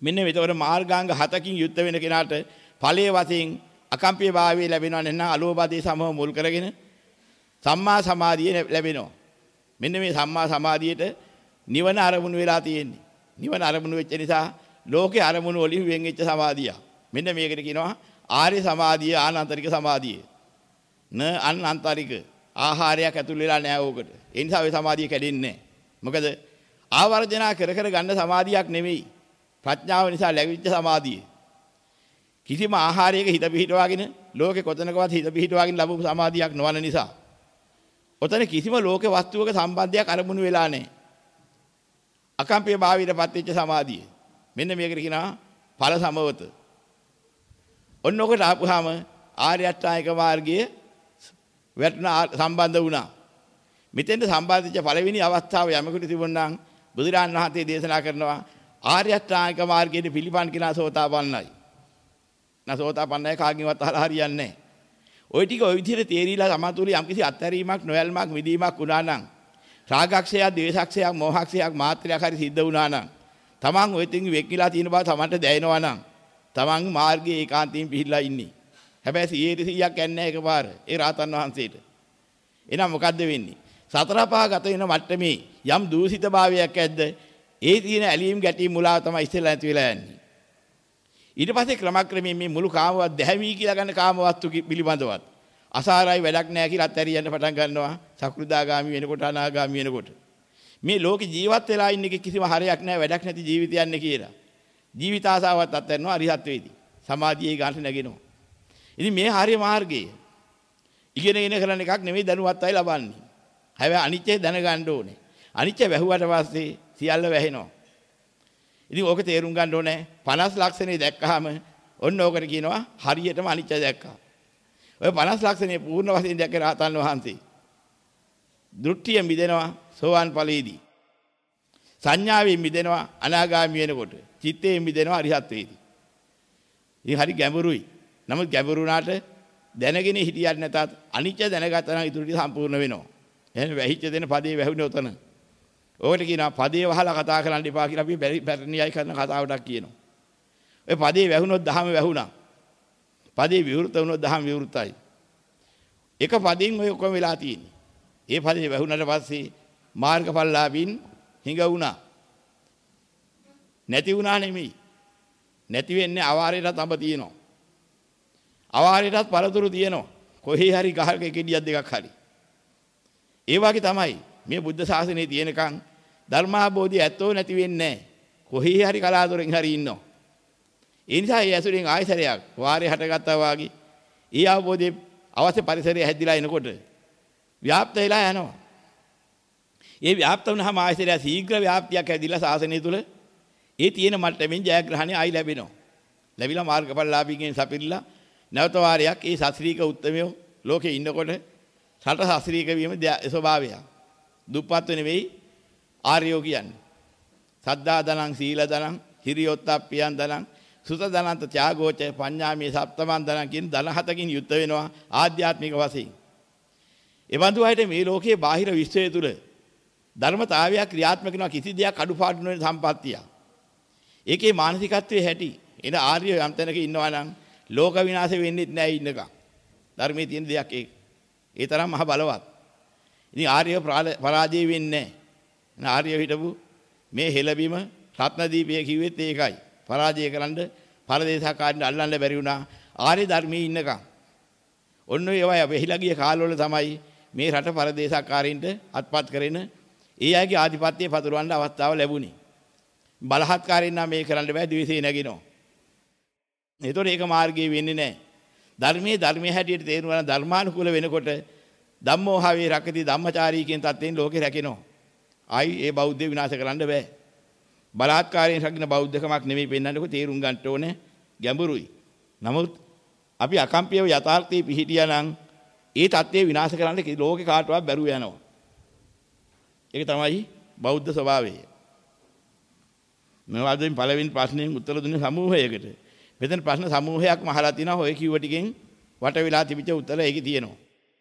Speaker 1: මෙන්න මෙතකොට මාර්ගාංග හතකින් යුද්ධ වෙන කෙනාට ඵලයේ වශයෙන් අකම්පිය භාවය ලැබෙනවා නැත්නම් අලෝභාදී සමව මුල් කරගෙන සම්මා සමාධිය ලැබෙනවා. මෙන්න මේ සම්මා සමාධියට නිවන අරමුණු වෙලා තියෙන්නේ. නිවන අරමුණු වෙච්ච නිසා ලෝකේ අරමුණු වලින් වෙන් වෙච්ච සමාධිය. මෙන්න මේකට කියනවා ආර්ය සමාධිය ආනන්තරික සමාධිය. න අනන්තරික ආහාරයක් ඇතුල් වෙලා නැහැ ඕකට. ඒ නිසා ඔය සමාධිය කැඩෙන්නේ මොකද ආවර්ජනා කර කර ගන්න සමාධියක් නෙවෙයි. ප්‍රඥාව නිසා ලැබිච්ච සමාධිය. කිසිම ආහාරයක හිත පිහිටවාගෙන ලෝකේ කොතනකවත් හිත පිහිටවාගෙන ලැබුණු සමාධියක් නොවන නිසා ඔතන කිසිම ලෝක වස්තුවක සම්බන්ධයක් අරමුණු වෙලා නැහැ. අකම්පිය භාවීටපත් වෙච්ච සමාධිය. මෙන්න මේකට කියනවා ඵල සමවත. ඔන්න ඔකට ආපුවාම ආර්ය අෂ්ටාංගික මාර්ගයේ වැටුණ සම්බන්ධ වුණා. මෙතෙන්ට සම්බන්ධිච්ච පළවෙනි අවස්ථාව යමකට තිබුණා නම් බුදුරන් වහන්සේ දේශනා කරනවා ආර්ය අෂ්ටාංගික මාර්ගයේ පිළිපන් කෙනා සෝතාපන්නයි. නැසෝතාපන්නයි කාගෙන්වත් අහලා හරියන්නේ නැහැ. ওই ටික ওই විදිහට තේරිලා සමතුලිත යම්කිසි අත්හැරීමක් නොයල්මක් විදීමක් වුණා නම් රාගක්ෂයක්, ද්වේෂක්ෂයක්, මෝහක්ෂයක් මාත්‍රයක් හරි සිද්ධ වුණා නම් තමන් ওই තින් වෙක්කිලා තියෙන බව තමන්ට දැනෙනවා නම් තමන් මාර්ගයේ ඒකාන්තයෙන් පිහිල්ලා ඉන්නේ. හැබැයි 100ක් යන්නේ එකපාර ඒ රාතන් වහන්සේට. එහෙනම් මොකද්ද වෙන්නේ? සතර පහ ගත වෙන මට්ටමේ යම් දූෂිත භාවයක් ඇද්ද? ඒ තියෙන ඇලීම් ගැටීම් මුලාව තමයි ඉස්සෙල්ලා නැති වෙලා යන්නේ. ඊට පස්සේ ක්‍රමක්‍රමයෙන් මේ මුළු කාමවත් දැහැමී කියලා ගන්න කාමවස්තු පිළිබඳවත් අසාරයි වැඩක් නැහැ කියලා අත්හැරියන්න පටන් ගන්නවා සකෘදාගාමි වෙනකොට අනාගාමි වෙනකොට මේ ලෝකේ ජීවත් වෙලා ඉන්න එක කිසිම හරයක් නැහැ වැඩක් නැති ජීවිතයන්නේ කියලා ජීවිත ආසාවත් අත්හැරනවා අරිහත් වේදී සමාධියේ ගානට නැගෙනවා ඉතින් මේ හරිය මාර්ගය ඉගෙනගෙන කරන එකක් නෙවෙයි දැනුවත් අය ලබන්නේ හැබැයි අනිත්‍ය දැනගන්න ඕනේ අනිත්‍ය වැහුවට පස්සේ සියල්ල වැහෙනවා ඉතින් ඕක තේරුම් ගන්න ඕනේ 50 ලක්ෂණේ දැක්කහම ඔන්න ඕකට කියනවා හරියටම අනිත්‍ය දැක්කා. ඔය 50 ලක්ෂණේ පූර්ණ වශයෙන් දැක්ක රහතන් වහන්සේ. දෘෂ්ටිය මිදෙනවා සෝවාන් ඵලයේදී. සංඥාවෙන් මිදෙනවා අනාගාමී වෙනකොට. චිත්තයෙන් මිදෙනවා අරිහත් වේදී. ඉතින් හරි ගැඹුරුයි. නමුත් ගැඹුරුනාට දැනගෙන හිටියත් නැතත් අනිත්‍ය දැනගත්තා නම් ඊටු ටික සම්පූර්ණ වෙනවා. එහෙනම් වැහිච්ච දෙන පදේ වැහුනේ උතන. ඕකට කියනවා පදේ වහලා කතා කරන්න එපා කියලා අපි පැරණියයි කරන කතාවටක් කියනවා. ඔය පදේ වැහුනොත් දහම වැහුණා. පදේ විවෘත වුණොත් දහම විවෘතයි. එක පදෙන් ඔය ඔක්කොම වෙලා තියෙන්නේ. ඒ පදේ වැහුණාට පස්සේ මාර්ගඵලලාභින් හිඟ වුණා. නැති වුණා නෙමෙයි. නැති වෙන්නේ අවාරයටත් අඹ තියෙනවා. අවාරයටත් පළතුරු තියෙනවා. කොහේ හරි ගහක ගෙඩියක් දෙකක් හරි. ඒ වගේ තමයි මේ බුද්ධ ශාසනයේ තියෙනකන් ධර්මාබෝධිය ඇත්තෝ නැති වෙන්නේ කොහේ හරි කලාතුරකින් හරි ඉන්නවා. ඒ නිසා ඒ ඇසුරෙන් ආයසරයක් වාරේ හටගත්තා වාගේ ඒ අවබෝධයේ අවශ්‍ය පරිසරය හැදිලා එනකොට ව්‍යාප්ත වෙලා යනවා. ඒ ව්‍යාප්ත වුණාම ආයසරය ශීඝ්‍ර ව්‍යාප්තියක් හැදිලා ශාසනය තුල ඒ තියෙන මට්ටමින් ජයග්‍රහණය ආයි ලැබෙනවා. ලැබිලා මාර්ගඵලලාභීගෙන් සපිරලා නැවත වාරයක් ඒ ශාස්ත්‍රීය උත්මයෝ ලෝකේ ඉන්නකොට රට ශාස්ත්‍රීය වීම ස්වභාවය. දුප්පත් නෙවෙයි ආර්යෝ කියන්නේ. සද්දා දනං සීල දනං හිරියොත්තප්පියන් දනං සුත දනන්ත ත්‍යාගෝච පඤ්ඤාමී සප්තමන් දනං කියන දන හතකින් යුත් වෙනවා ආධ්‍යාත්මික වශයෙන්. එවන්දු අයට මේ ලෝකයේ බාහිර විශ්වය තුල ධර්මතාවයක් ක්‍රියාත්මක වෙනවා කිසි දෙයක් අඩුපාඩු නොවන සම්පත්තිය. ඒකේ මානසිකත්වයේ හැටි එන ආර්ය යම් තැනක ඉන්නවා නම් ලෝක විනාශ වෙන්නේ නැහැ ඉන්නකම්. ධර්මයේ තියෙන දෙයක් ඒක. ඒ තරම් මහ බලවත්. ඉතින් ආර්ය පරාජය වෙන්නේ නැහැ. ආර්ය හිටපු මේ හෙළබීම රත්නදීපය කිව්වෙත් ඒකයි. පරාජය කරන්න පරදේශකාරයන් අල්ලන්න බැරි වුණා. ආර්ය ධර්මයේ ඉන්නකම්. ඔන්න ඔය ඒවා වෙහිලා ගිය කාලවල තමයි මේ රට පරදේශකාරයින්ට අත්පත් කරගෙන ඒ අයගේ ආධිපත්‍යය පතුරවන්න අවස්ථාව ලැබුණේ. බලහත්කාරයෙන් නම් මේ කරන්න බෑ ද්වේෂය නැගිනවා. ඒතකොට ඒක මාර්ගයේ වෙන්නේ නැහැ. ධර්මයේ ධර්මයේ හැටියට තේරුම් ගන්න ධර්මානුකූල වෙනකොට ධම්මෝහාවේ රකති ධම්මචාරී කියන තත්ත්වෙන් ලෝකේ රැකෙනවා. ආයි ඒ බෞද්ධය විනාශ කරන්න බෑ. බලාත්කාරයෙන් රකින්න බෞද්ධකමක් නෙමෙයි පෙන්වන්නකො තේරුම් ගන්න ඕනේ ගැඹුරුයි. නමුත් අපි අකම්පියව යථාර්ථයේ පිහිටියා නම් ඒ தත්ත්වය විනාශ කරන්න ලෝකේ කාටවත් බැරුව යනවා. ඒක තමයි බෞද්ධ ස්වභාවය. මේ වදින් පළවෙනි ප්‍රශ්නෙන් උත්තර දුන්නේ සමූහයකට. මෙතන ප්‍රශ්න සමූහයක්ම අහලා තිනවා ඔය කිව්ව ටිකෙන් වට වෙලා තිබිච්ච උත්තර ඒකේ තියෙනවා.